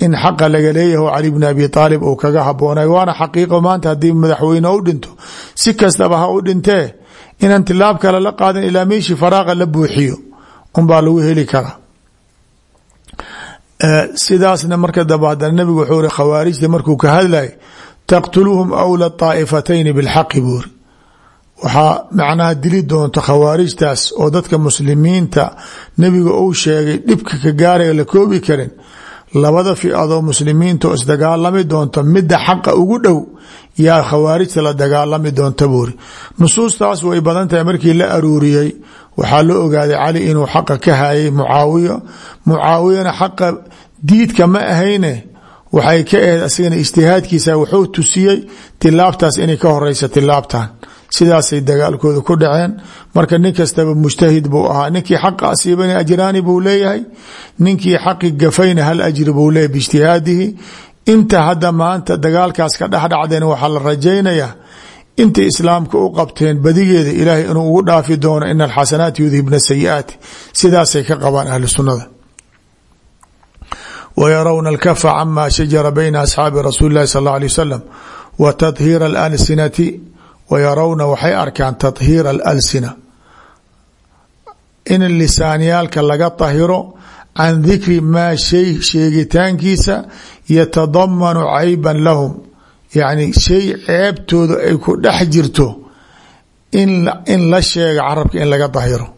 in xaqa laga leeyaho cali bni abi aalib uu kaga haboonay waana xaqiiqo maanta haddii madaxweyne u dhinto. Si kastaba ha u dhintee inaan tilaab kale la qaadan ilaa meeshii faraaqa la buuxiyo unbaa lagu heli karaa. Sidaasna marka dambe haddana wuxuu ri markuu ka hadlay taqtuluhum awla طaa'ifatayni bilxaqi buuri waxaa macnaha dili doonto khawaarijtaas oo dadka muslimiinta nebiga uu sheegay dhibka ka gaaraya la koobi karin. Labada fiadoo muslimiinta oo isdagaalami doonto midda xaqa ugu dhow yaa khawaarijta la dagaalami doonta buuri. Nusuustaas way badan tahay markii la aruuriyey. Waxaa la ogaaday cali inuu xaqa ka hayay mucaawiya mucaawiyana xaqa diidka ma ahayne. Waxay ka ahayd asigana ijtihaadkiisa wuxuu tusiyey tilaabtaas inay ka horeysa tilaabtan sidaasay dagaalkooda ku dhaceen marka nin kastaba mujtahid buu ahaa ninkii xaqa asiibana ajraani buu leeyahay ninkii xaqi gafayna hal ajri buu leeyahy biijtihaadihi inta hadda maanta dagaalkaas ka dhexdhacdeen waxaa la rajaynayaa intay islaamka u qabteen badigeeda ilaahay inuu ugu dhaafi doono ina alxasanaati yudhibna sayi'aati sidaasay ka qabaan ahlu sunnada ويرون الكف عما شجر بين أصحاabi رasuuل الlahi صلى الله عليه وسلم و تطهيir الألسنة wayarawna waxay arkaan tahiira alsina in lisaanyaalka laga tahiro can dikri maa shay sheegitaankiisa yatadamanu cayban lahum. Yacni shay ceebtooda ay ku dhex jirto in la sheega carabka in laga dahiro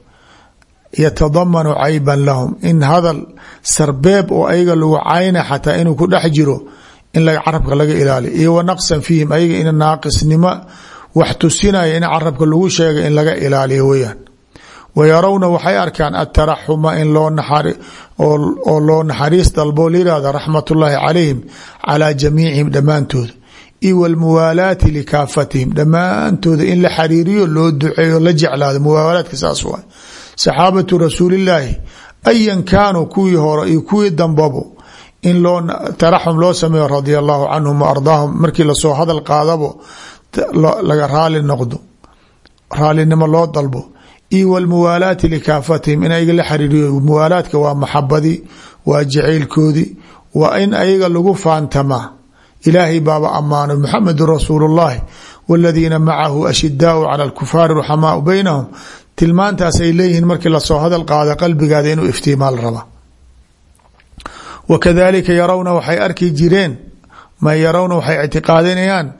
yatadamanu cayban lahum. In hadal sarbeeb oo ayaga lagu cayna xataa inuu ku dhex jiro in carabka laga ilaaliyo. Iyo wa naqsan fiihim ayaga in naaqisnimo wax tusinaya in carabka lagu sheega in laga ilaaliyo weyaan wa yarawna waxay arkaan ataraxuma in oo loo naxariis dalbo layihahda raxmat ullaahi calayhim calaa jamiicihim dhammaantooda iyo walmuwaalaati likaafatihim dhammaantooda in la xariiriyo loo duceeyo la jeclaado muwaalaadka saas waay. Saxaabatu rasuulillaahi ayan kaanuu kuwii hore iyo kuwii dambabo in loo taraxum loo sameeyo radia allahu canhum wa ardaahum markii la soo hadal qaadabo laga raali noqdo raalinimo loo dalbo iyo walmuwaalaati likaafatihim in ayaga la xariiriyo muwaalaadka waa maxabadii waa jacaylkoodii waa in ayaga lagu faantamaa ilaahay baaba ammaano muxamedun rasuulu llahi waladiina macahu ashidaau cala alkufaari ruxamaau baynahum tilmaantaas ay leeyihiin markii la soo hadal qaada qalbigaada inuu iftiimaal raba. Wa kadalika yarawna waxay arki jireen ma yarawna waxay ictiqaadinayaan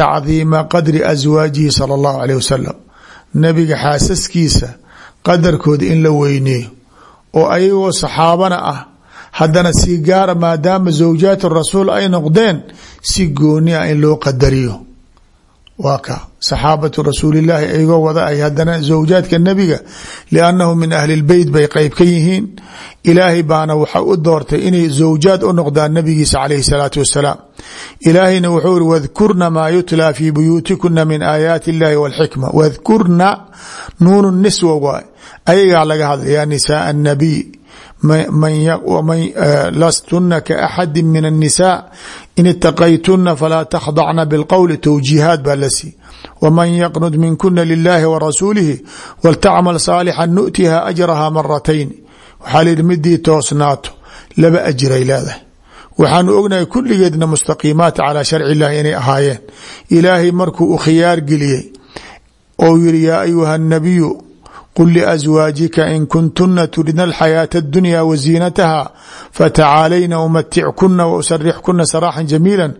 tacdiima qadri aswaajihi sala allahu aleyh wasalam nabiga xaasaskiisa qadarkooda in la weyneeyo oo ayagoo saxaabana ah haddana si gaara maadaama zawjaat rasuul ay noqdeen si gooni ah in loo qadariyo waa ka saxaabatu rasuulillaahi ayagoo wada ay haddana zawjaadka nebiga liannahu min ahli lbeyt bay qeyb ka yihiin. Ilaahay baana waxa u doortay inay zawjaad u noqdaan nabigiisa calayhi salaatu wasalaam ilaahayna wuxuu iri wadkurna maa yutlaa fii buyuutikuna min aayaati illahi walxikma. Wadkurna nuunu niswa waay. Ayagaa laga hadlay ya nisaaa annabiy lastuna kaaxadi min الnisa in itaqaytuna falaa takhdacna bاlqowli towjiihaat baa la sii wman yaqnud minkuna lilahi warasuulihi waltacmal saalixا nu'tiha ajraha maratayn waxaa layihi midii toosnaato laba ajiray leedahay waxaanu ognahay kulligeedna mustaqiimaat calaa sharci illahi inay ahaayeen ilaahay markuu u khiyaar geliyey ou yihi yaa ayuha الnabiyu qل لأزواaجika in kuntuna turidna الxayaaة الdunya wزiinataha fatacaalayna umatickuna وasarixkuna sarاxa جamيilا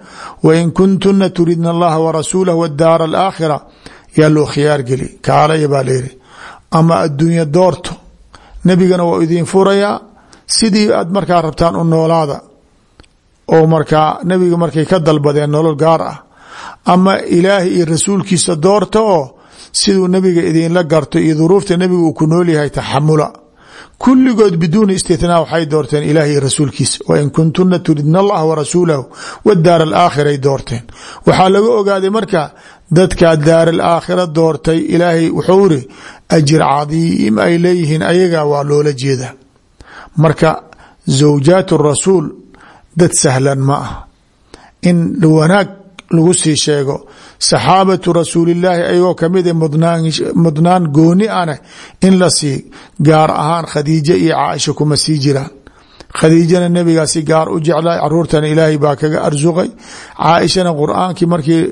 wain kuntuna turidna اllaha وrasuulah wالdaar الآakhirة yaa loo khiyaar geli kaalaya baa layihi ama addunya doorto nebigana waa idin furayaa sidii aad markaa rabtaan u noolaada oo markaa nebiga markay ka dalbadeen nolol gaar ah ama ilaahay iyo rasuulkiisa doorta oo siduu nabiga idinla garto iyo duruufta nabiga uu ku nool yahay taxamula kulligood biduuni istithnaa waxay doorteen ilaah rasuulkiisa. Wain kuntuna turidna allaha warasuulahu wadaar alaakhira ay doorteen. Waxaa laga ogaaday marka dadkaa daar alaakhira doortay ilaahay wuxuu iri ajir cadiim ay leeyihiin ayaga waa loola jeedaa marka zawjaat rasuul dad sahlan ma ah in wanaag lagu sii sheego. Saxaabatu rasuulillaahi ayagoo ka mid mudnaan gooni ana in la sii gaar ahaan khadiijo iyo caaisha kuma sii jiraan. Khadiijana nebigaa si gaar u jeclay caruurtana ilaahay baa kaga arsuqay. Caaishana qur'aankii markii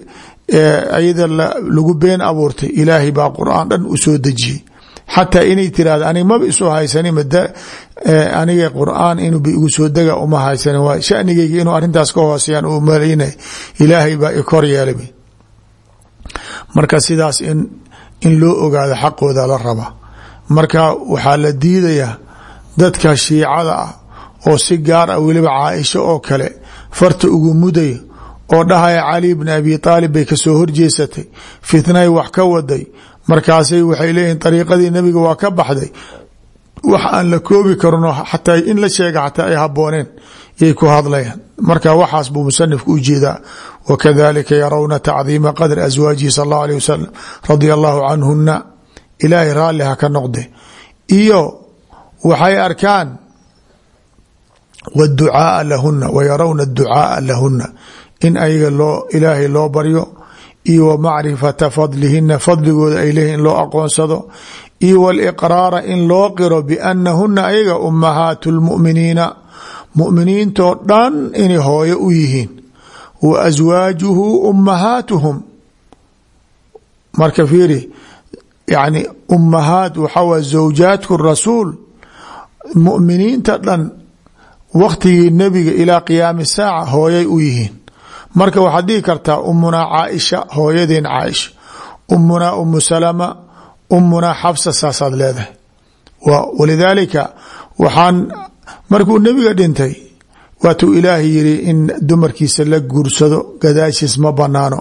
ayada lagu been abuurtay ilaahay baa qur'aan dhan u soo dejiyey. Xataa inay tirahdo anig maba isu haysanin aniga qur'aan inuu igu soo dega uma haysanin waay shanigeyga inuu arrintaas ka hooseeyaan u malaynay ilaahay baa i kor yeelay. Marka sidaas in in loo ogaado xaqooda la raba. Marka waxaa la diidayaa dadka shiicada ah oo si gaar ah weliba caaisho oo kale farta ugu mudaya oo dhahaya cali bni abi aalib bay ka soo horjeesatay. Fitnay wax ka waday. Markaasay waxay leeyihiin ariiqadii nebiga waa ka baxday wax aan la koobi karno xataa in la sheega xataa ay habooneen yay ku hadlayaan. Marka waxaas buu musanifku u jeedaa. Wakadalika yarawna tacdiima qadri aswaajihi sal allahu alيh wasalam radia allahu canhuna ka noqde. Iyo waxay arkaan wducaaa lahuna wayarawna ducaaa lahuna in ayaga loo ilaahay loo baryo iyo wa macrifata fadlihina fadligooda ay leeyihiin in loo aqoonsado iyo waliqraara in loo qiro bianahuna ayaga umahaatu lmuminiina muminiintoo dhan inay hooyo u yihiin. Wa aswaajuhu umahaatuhum marka fiiri yani umahaat waxaa waye zawjaatku rasuul. Muminiinta dhan waktigii nebiga ilaa qiyaami saaca hooyay u yihiin. Marka waxaad dhihi kartaa umunaa caaisha hooyadeen caaisha. Umunaa umu salama umunaa xabsa saasaad leedahay. Walidaalika waxaan markuu nebiga dhintay waatuu ilaahay yiri in dumarkiisa la guursado gadaashiis ma banaano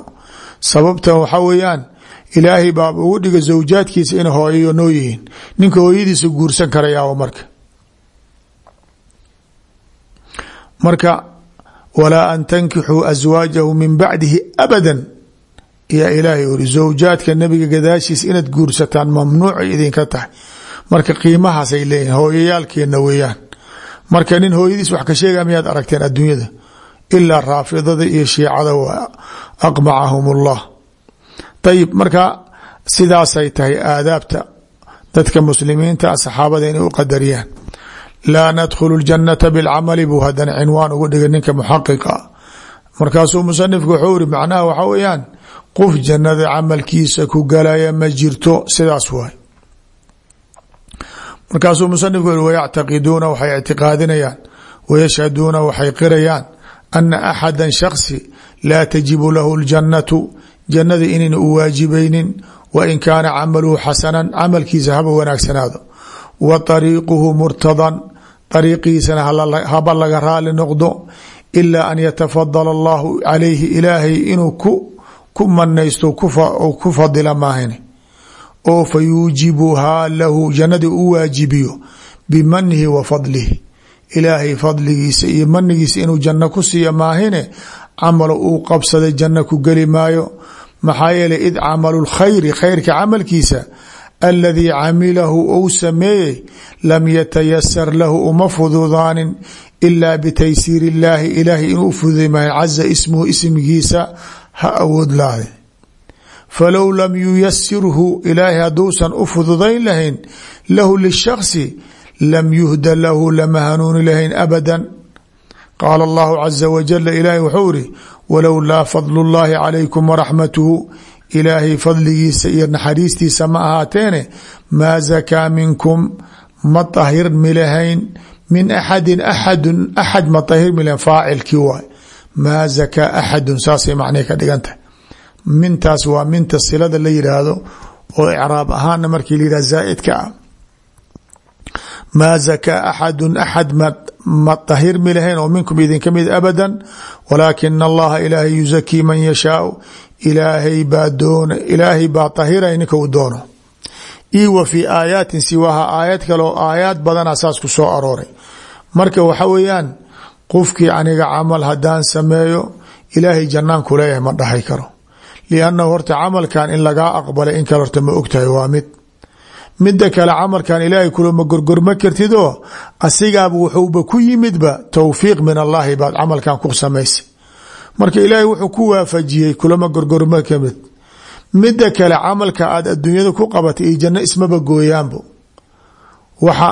sababta waxaa weeyaan ilaahay baa ugu dhiga zawjaadkiisa in hooyayo noo yihiin. Ninka hooyadiisa guursan karayaa marka. Marka walaa an tankixuu aswaajahu min bacdihi abada yaa ilaahay uri zawjaadka nebiga gadaashiisa inaad guursataan mamnuucay idinka tahay. Marka qiimahaasay leeyihiin hooyayaalkeena weeyaan. Marka nin hooyadiis wax ka sheega miyaad aragteen adduunyada? Ilaa raafidada iyo shiicada waa aqmacahum ullah ayib marka sidaasay tahay aadaabta dadka muslimiinta saxaabada inay u qadariyaan. Laa nadkhulu ljanata bilcamali buu hadana cinwaan ugu dhigay ninka muxaqiqa. Markaasuu musanifku wuxuu iri macnaha waxaa weeyaan qof jannada camalkiisa ku galaya ma jirto sidaas waay. Markaasuu musanifku iri wayactaqiduuna waxay ictiqaadinayaan wayashhaduuna waxay qirayaan ana axada shaksi laa tajibu lahu ljannatu jannada inayna u waajibaynin wain kaana camaluhu xasanan camalkiisa haba wanaagsanaado. Wa ariiquhu murtadan dariiqiisana haba laga raali noqdo ilaa an yatafadala allahu calayhi ilaahay inuu ku manaysto ku fadila maahan oo fa yuujibuhaa lahu jannadii u waajibiyo bimanihi wa fadlihi. Ilaahay fadligiisa iyo manigiisa inuu janno ku siiya maahine camal uu qabsaday janno ku geli maayo. Maxaa yeelay id camalu lkhayri khayrka camalkiisa aladii camilahu ou sameeyey lam yatayasar lahu uma fududaanin ilaa bitaysiir illaahi ilaahay inuu fududay ismuhu ismigiisa ha awood laade falow lam yuyasirhu ilaahay hadduusan u fududayn lahayn lahu lishaksi lam yuhda lahu lama hanuuni lahayn abada qaala allahu caza wajala ilaahay wuxuu iri walowlaa fadlu llahi calaykum waraxmatuhu ilaahay fadligiisa iyo naxariistiisa ma ahaateene maa zakaa minkum ma tahir milahayn min axadin axadun axad ma tahir milahayn faacilkii waay maa zakaa axadun saasay macnay ka dhigan mintaas waa minta silada la yidhaahdo oo icraab ahaana markii la yihah zaaidka ah. Maa zakaa axadun axad ma tahir milahayn oo minkum idinka mid abada walaakina allaha ilaahay yuzakii man yashaau. Ilaahay baa doon ilaahay baa uu doono. Io wa fii aayaatin siwaaha aayad kale oo aayaad badana saas ku soo arooray. Marka waxa weeyaan qofkii aniga camal haddaan sameeyo ilaahay jannaan kuleeyahay ma dhahay karo. Liannahu horta camalkan in lagaa aqbalay in kale horta ma ogtahay waa mid. Midda kale camalkan ilaahay kulama gorgorma kartidoo asigaaba wuxuuba ku yimidba towfiiq min allahi baad camalkan ku samaysay marka ilaahay wuxuu ku waafajiyey kulama gorgorma ka mid. Midda kale camalka aad adduunyada ku qabatay iyo janno ismaba gooyaanbo waxa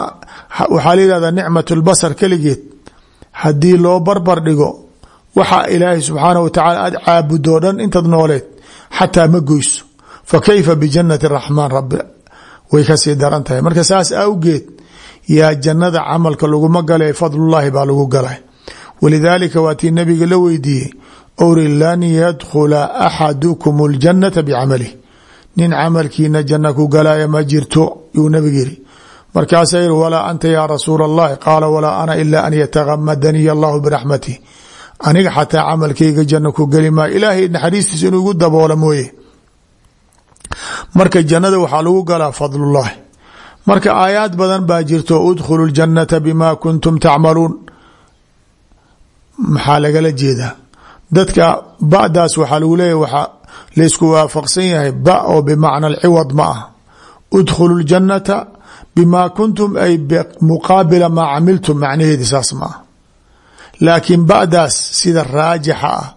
waxaa la yihahdaa nicmat lbasar keligeed haddii loo barbar dhigo waxa ilaahay subxaanah wa tacala aad caabudoo dhan intaad nooleed xataa ma goyso. Fa kayfa bijanati raxmaan rabi way ka sii daran tahay. Marka saas awgeed yaa jannada camalka laguma galay fadlullaahi baa lagu galay. Walidaalika waa tii nabiga la weydiiyey owri lan yadkhula axadukum اljanata bicamalihi nin camalkiina janna ku galaya ma jirto yuu nabiga yiri markaasaa yihi walaa anta ya rasuul اllahi qaala walaa ana ila an yatagamadaniy allahu biraxmatih aniga xataa camalkayga janno ku geli maayo ilaahay naxariistiisa inuu igu daboola mooye. Marka jannada waxaa lagu galaa fadlullahi. Marka aayaad badan baa jirto udkhulu ljanata bima kuntum tacmaluun. Maxaa lagala jeedaa? Dadka badaas waxaa lagu leeyahy waxaa laysku waafaqsan yahay ba oo bimacna alciwad ma ah. Udkhulu bima kuntum ay muqaabila maa camiltum macnaheedi saas ma ah laakiin badaas sida raajixa ah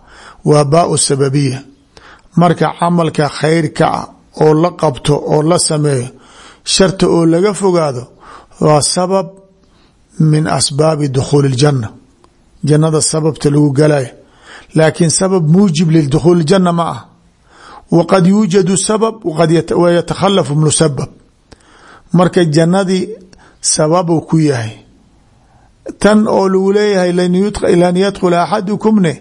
waa baau sababiya marka camalka khayrka ah oo la qabto oo la sameeyo sharta oo laga fogaado waa sabab min asbaabi dukhuuli اljanna jannada sababta lagu galayo laakiin sabab muujib lidukhuuli اjanna ma ah waqad yuujadu sabab musabab marka jannadii sababuu ku yahay. Tan oo lagu leeyahay lan yadkhula axadukumne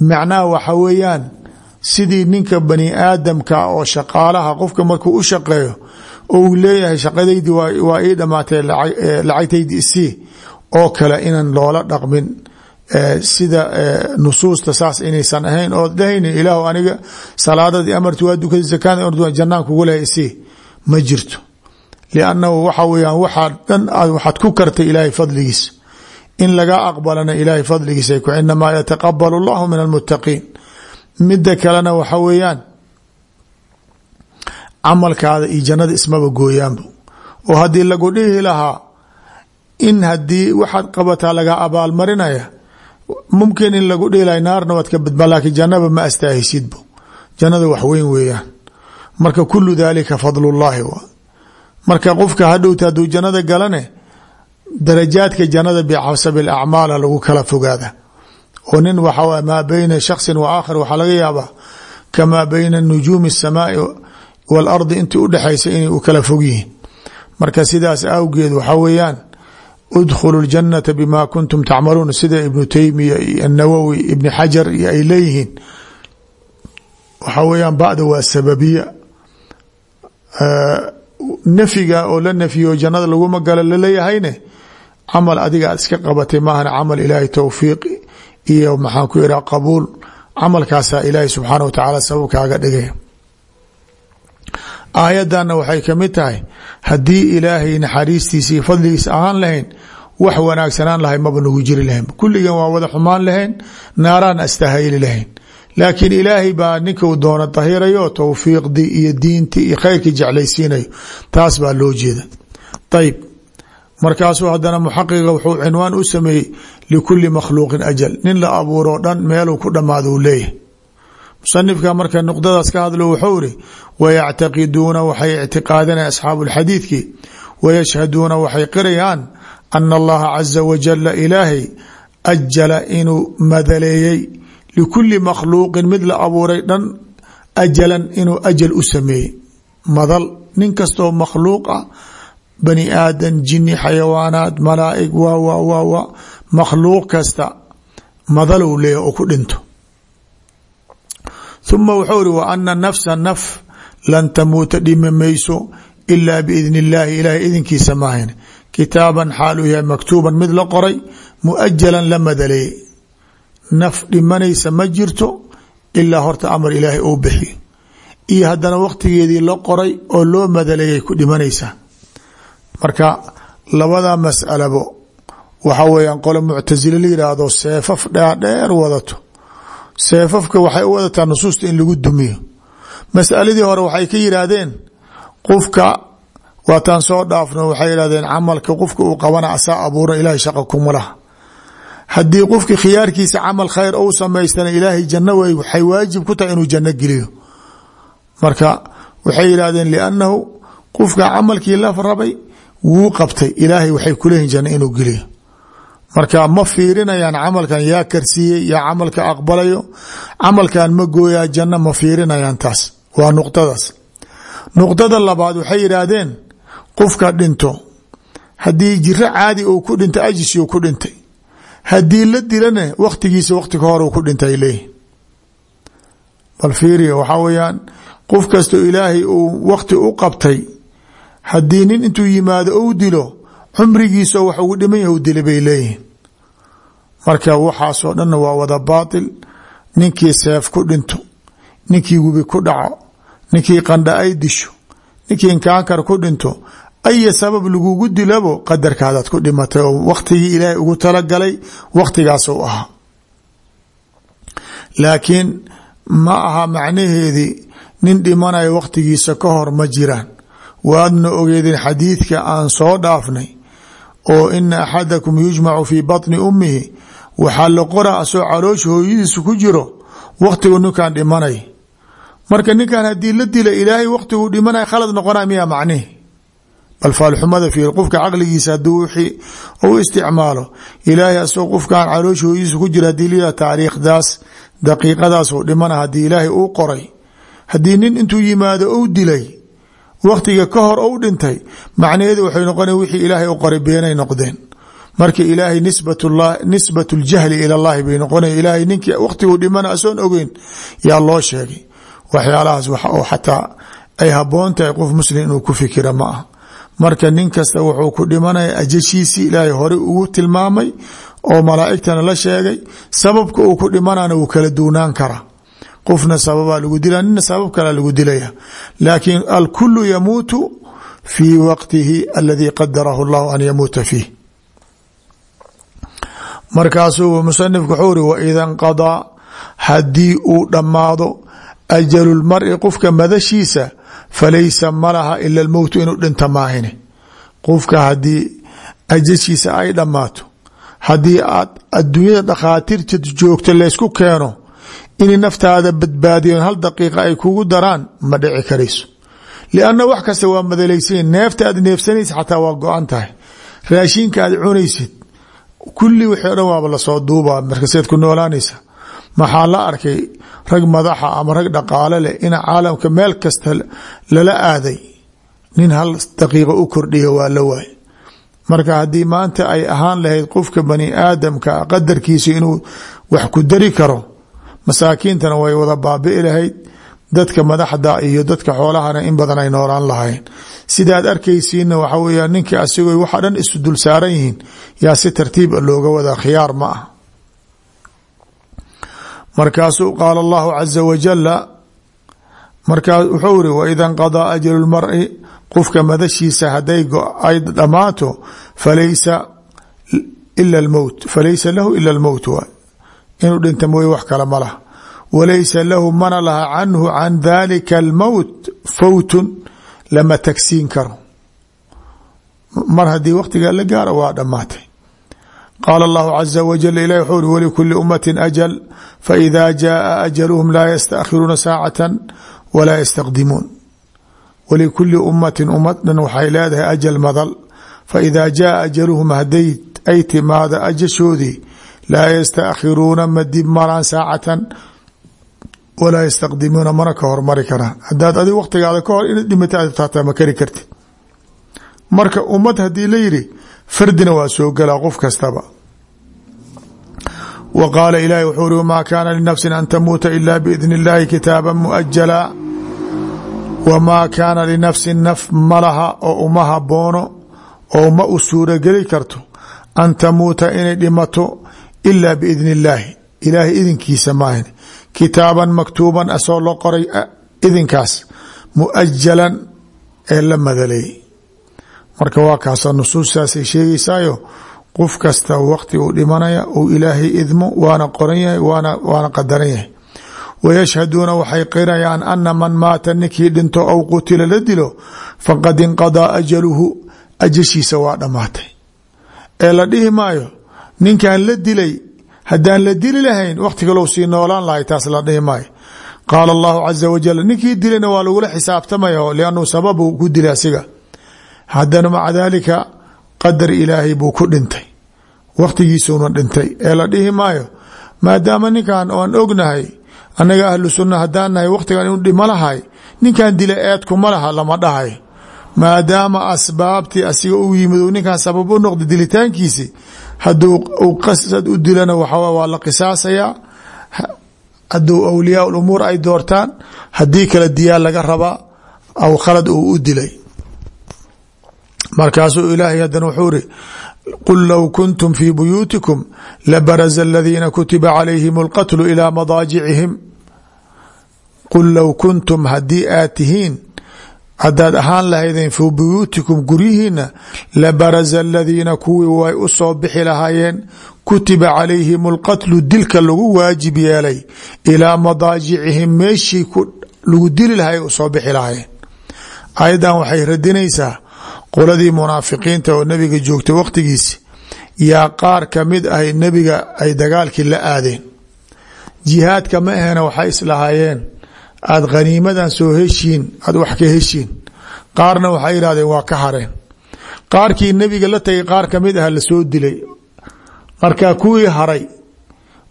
macnaha waxa weeyaan sidii ninka bani aadamka oo shaqaalaha qofka markuu u shaqeeyo oo leeyahay shaqadaydi waa ii dhamaatay lacagtaydi isii oo kale inan loola dhaqmin. Sida nusuusta saas inaysan ahayn oo dhahayni ilaahu aniga salaadadii amarti waa dukada zakaada jannaan kugu lehay isii. Ma jirto liannahu waxa weyaan waxaa dhan waxaad ku kartay ilaahay fadligiisa in laga aqbalana ilaahay fadligiisa ku inamaa yataqabalu allahu min almuttaqiin midda kalena waxa weeyaan camalkaada iyo jannada ismaba gooyaanba oo haddii lagu dhihi lahaa in haddii waxaad qabataa laga abaalmarinaya mumkin in lagu dhihi laha naarna ka badbaa laakiin jannaba ma astaahisidbo jannada wax weyn weeyaan. Marka kulu dalika fadlullaahi wa marka qofka hadhowta hadduu jannada galane darajaadka jannada bixasab lacmaala lagu kala fogaada. Oo nin waxa maa beyna shaksin wa aakhar waxaa laga yaabaa kamaa beyna nujuumi asamaai waalardi intii udhexaysa inay u kala fog marka sidaas awgeed waxaa weeyaan udkhulu ljannata bima kuntum tacmaluun sida ibnu teymiya iyo annawowi ibni xajar iyo ay leeyihiin. Weeyaan bada waa sababiya nafyiga oo la nafyiyo jannada laguma galo laleeyahayne camal adiga aad iska qabatay maahan camal ilaahay towfiiqi iyo maxaan ku ihaha qabuul. Camalkaasaa ilaahay subxaana wa tacaala sabab kaaga dhigaya aayaddanna waxay ka mid tahay haddii ilaahay naxariistiisa iyo fadligiisa ahaan lahayn wax wanaagsanaan lahay maba nagu jiri lahayn. Kulligan waa wada xumaan lahayn naaraan astahayli lahayn laakiin ilaahay baa ninkau doona dahirayo towfiiqdii iyo diintii iyo khayrkii jeclaysiinayo taas baa loo jeeda. Ayb markaasuu hadana muxaqiqa wuxuu cinwaan u sameeyey likuli makhluuqin ajal. Nin la abuuroo dhan meeluu ku dhammaado uu leeyahay. Musanifka marka nuqdadaas ka hadlo wuxuu iri wayactaqiduuna waxay ictiqaadanaya asxaabu lxadiidkii wayashhaduuna waxay qirayaan ana allaha caza wajala ilaahay ajala inuu madaleeyey likuli makhluuqin mid la abuuray dhan ajalan inuu ajal u sameeyey madal nin kastoo makhluuq ah bani aadan jini xayawaanaat malaaig waa waa waa waa makhluuq kasta madalow leeya oo ku dhinto uma wuxuu iri wa ana nafsa naf lan tamuuta dhimi mayso ilaa biidni illaahi ilaahay idinkiisa maahan kitaaban xaal uu yahay maktuuban mid la qoray muajalan la madaleeyey naf dhimanaysa ma jirto ilaa horta amar ilaahay uu bixiyo iyo haddana waqtigeedii la qoray oo loo madaleeyay ku dhimanaysaa marka labada masalabo waxa weeyaan qolo muctasile la yidhaahdo seefaf dhaadheer wadato. Seefafka waxay u wadataa nusuusta in lagu dumiyo. Masaladii hore waxay ka yidhaahdeen qofka waataan soo dhaafno. Waxay yidhahdeen camalka qofka uu qabana asaa abuura ilaahay shaqa kuma laha haddii qofki khiyaarkiisa camal khayr ou samaystana ilaahay janno waxay waajib ku tahay inuu janno geliyo. Marka waxay yidhahdeen liannahu qofka camalkii la rabay wuu qabtay. Ilaahay waxay kuleeyihin janno inuu geliyo. Marka ma fiirinayaan camalkan yaa karsiiyey yaa camalka aqbalayo camalkan ma gooyaa janno ma fiirinayaan taas. Waa nuqdadaas nuqdada labaad waxay yidhaahdeen qofka dhinto haddii jiro caadi uu ku dhinta ajisiu ku dhintay haddii la dilana waktigiisa wakti ka hor ku dhintay leeyihiin bal fiiriya waxaa weeyaan qof kastoo ilaahay uu wakti u qabtay haddii nin intuu yimaado ou dilo cumrigiisa wax ugu dhiman yah u dila bay leeyihiin. Marka waxaasoo dhanna waa wada baatil. Ninkii seef ku dhinto ninkii webi ku dhaco ninkii qandha ay disho ninkii inkaankar ku dhinto aya sabab lagugu dilabo qadarkaadaad ku dhimatay oo waktigii ilaahay ugu talagalay waktigaas u ahaa laakiin ma aha macnaheedii nin dhimanayo waktigiisa ka hor ma jiraan. Waadna ogeedeen xadiidka aan soo dhaafnay oo ina axadakum yujmacu fii batni ummihi. Waxaa la qoraa asoo caloosha hooyadiisa ku jiro waktigu ninkan dhimanay. Marka ninkan haddii la dila ilaahay waktiguu dhimanay khalad noqona miyaa macnihi bal faalxumada fiir qofka caqligiisa hadduu wixii u isticmaalo ilaahay asagoo qofkan caloosha hooyadiisa ku jira haddii la taariikhdaas daqiiqadaas uu dhimana haddii ilaahay uu qoray haddii nin intuu yimaado ou dilay waktiga ka hor ou dhintay macnaheedu waxay noqona wixii ilaahay u qoray beenay noqdeen. Marka ilaahay nisbat ljahli ila llahi bay noqona ilaahay ninkii waktiguu dhimana asoon ogeyn yaa loo sheegay. Waxyaalahaas wax oo xataa ay haboon tahay qof muslim inuu ku fikira ma marka nin kasta wuxuu ku dhimanaya ajashiisii ilaahay hore ugu tilmaamay oo malaa'igtana la sheegay sababka uu ku dhimanana wuu kala duunaan karaa. Qofna sababaa lagu dilaa nina sabab kalaa lagu dilaya laakiin alkulu yamuutu fii waqtihi aladii qadarahu llahu an yamuuta fiih. Markaasuu musanifku wuxuu uri waida haddii uu dhammaado ajalu lmari qofka madashiisa falaysa malaha ila lmowtu inuu dhinta maahine qofka haddii ajashiisa ay dhammaato haddii aad adduunyada dhakhaatiirta joogta laysku keeno inay naftaada badbaadiyon hal daqiiqa ay kugu daraan ma dhici karayso lianna wax kasta waa madalaysayin neefta aad neefsanaysa xataa waa go-an tahay raashinka aad cunaysid kulli wixii o dhan waaba la soo duubaa markaseed ku noolaanaysa maxaa la arkay rag madaxa ama rag dhaqaale leh in caalamka meel kasta lala aaday? Nin hal daqiiqa u kordhiya waa la waay marka haddii maanta ay ahaan lahayd qofka bani aadamka qadarkiisa inuu wax ku dari karo masaakiintana way wada baabi'i lahayd. Dadka madaxda iyo dadka xoolahana in badan ay noolaan lahayn. Sidaad arkaysiinna waxa weya ninkii asigoo waxa dhan isu dul saaran yihiin yaa si tartiib a looga wadaa khiyaar ma ah markaasuu qaala allahu caza wajala markaa wuxuu iri waida nqadaa ajlu lmari qofka madashiisa haday ay dhammaato falaysa ila lmowt falaysa lahu ila lmowt waay inuu dhinta mooye wax kale ma laha. Walaysa lahu mana laha canhu can dalika almowt fawtun lama tagsiin karo. Mar haddii waqtigaa la gaaro waa dhammaatay qaala allahu caza wajal ilahi wxuu uri walikuli ummati ajal faida jaaa ajaluhum laa yastaakhiruuna saacata walaa yastaqdimuun walikuli ummatin ummad dhan waxay leedahay ajal madal faida jaaa ajaluhum haday ay timaado ajashoodii laa yastaakhiruuna ma dib maraan saacatan walaa yastaqdimuuna mana ka hormari karaan hadaad adig waqtigaada ka hor inaad dhimata taataa ma kari kartid marka ummad fardina waa soo galaa qof kastaba. Wa qaala ilaahi wuxuu uri wmaa kaana linafsin an tamuuta ila biidni اllahi kitaaba muajala wamaa kaana linafsin naf malaha oo uma haboono oo ma u suurogeli karto an tamuuta inay dhimato ila biidni illaahi ilaahay idinkiisa maahan kitaaban maktuuban asoo loo qoray idinkaas muajalan ee la madaleeyey marka waa kaasa nusuustaasay sheegaysaayo qof kasta waqti uu dhimanaya uu ilaahay idmo waana qoran yahay waana qadaran yahay. Wayashhaduuna waxay qirayaan ana man maata ninkii dhinto aw qutila la dilo faqad inqadaa ajaluhu ajashiisa waa dhammaatay ee la dhihi maayo ninkan la dilay haddaan la dili lahayn waqti kalou sii noolaan lahay taas la dhihi maayo. Qaala allahu caza wajal ninkii dilayna waa lagula xisaabtamaya haddana maca daalika qadar ilaahay buu ku dhintay. Waqtigiisuuna dhintay. Ee la dhihi maayo maadaama ninkan oan ognahay annaga ahlu sunna haddaan nahay waqtigan inuu dhimo lahay ninkan dila eedkuma laha lama dhahay. Maadaama asbaabtii asiga u yimid ninkan sabab u noqda dilitaankiisi hadduu u qasad u dilana waxa waa la qisaasayaa. Hadduu awliyaa umuur ay doortaan haddii kale diyaa laga rabaa aw khalad uu u dilay markaasuu ilaahay haddana wuxuu iri qul low kuntum fii buyuutikum labaraza aladiina kutiba calayhim اlqatlu ilaa madaajicihim. Qul low kuntum haddii aad tihiin haddaad ahaan lahaydeen fii buyuutikum guryihiina labaraza aladiina kuwii way u soo bixi kutiba calayhim اlqatlu dilka lagu waajib yeelay ilaa madaajicihim meeshii lagu dili lahay u soo bixi lahaayeen. Ayadan waxay radinaysaa qoladii munaafiqiinta oo nebiga joogtay waqtigiisi yaa qaar ka mid ahay nebiga ay dagaalkii la aadeen. Jihaadka ma ahena waxay islahaayeen. Aada khaniimadan soo heshiin aada wax ka heshiin. Qaarna waxay yidhahdeen waa ka hareen. Qaarkii nebiga la tagay qaar ka mid ah la soo dilay. Markaa kuwii haray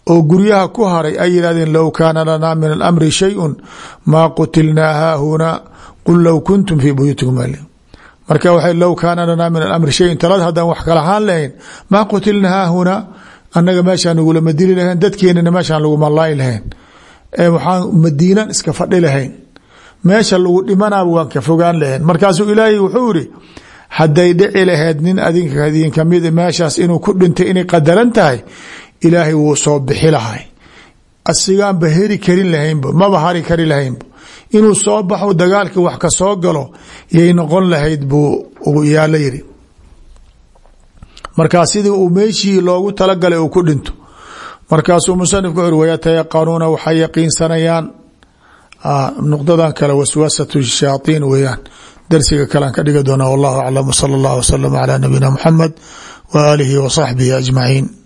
oo guryaha ku haray ay yidhahdeen low kaana lanaa min alamri shayun maa qutilnaa haahunaa qul low kuntum fii buyuutikum marka w low kaana lanaa min alamri shayun talad haddaan wax kala haan lahayn maa qutilna haahunaa annaga meeshaan nagulama dili lahayn dadkeenana meeshaan laguma laayi lahayn. Waxaan madiinan iska fadhi lahayn. Meesha lagu dhimanaaba waan ka fogaan lahayn. Markaasuu ilaahay wuxuu iri hadday dhici lahayd nin adinka idin ka mid meeshaas inuu ku dhintay inay qadaran tahay ilaahay wuu soo bixi lahay. Asigaanba heri karin lahaynba maba hari kari lahaynba inuu soo baxo dagaalkii wax ka soo galo yay noqon lahayd buu yaa la yiri markaa sidii uu meeshii loogu talagalay uu ku dhinto markaasuu musanifku wuxu uri wayatayaqanuuna waxay yaqiinsanayaan nuqdadan kale waswasatu shayaaطiin weeyaan darsiga kalean ka dhigi doona wallahu aclam wsala اllah wslama calى nabiyina muxamed wa aalihi wa saxbihi ajmaciin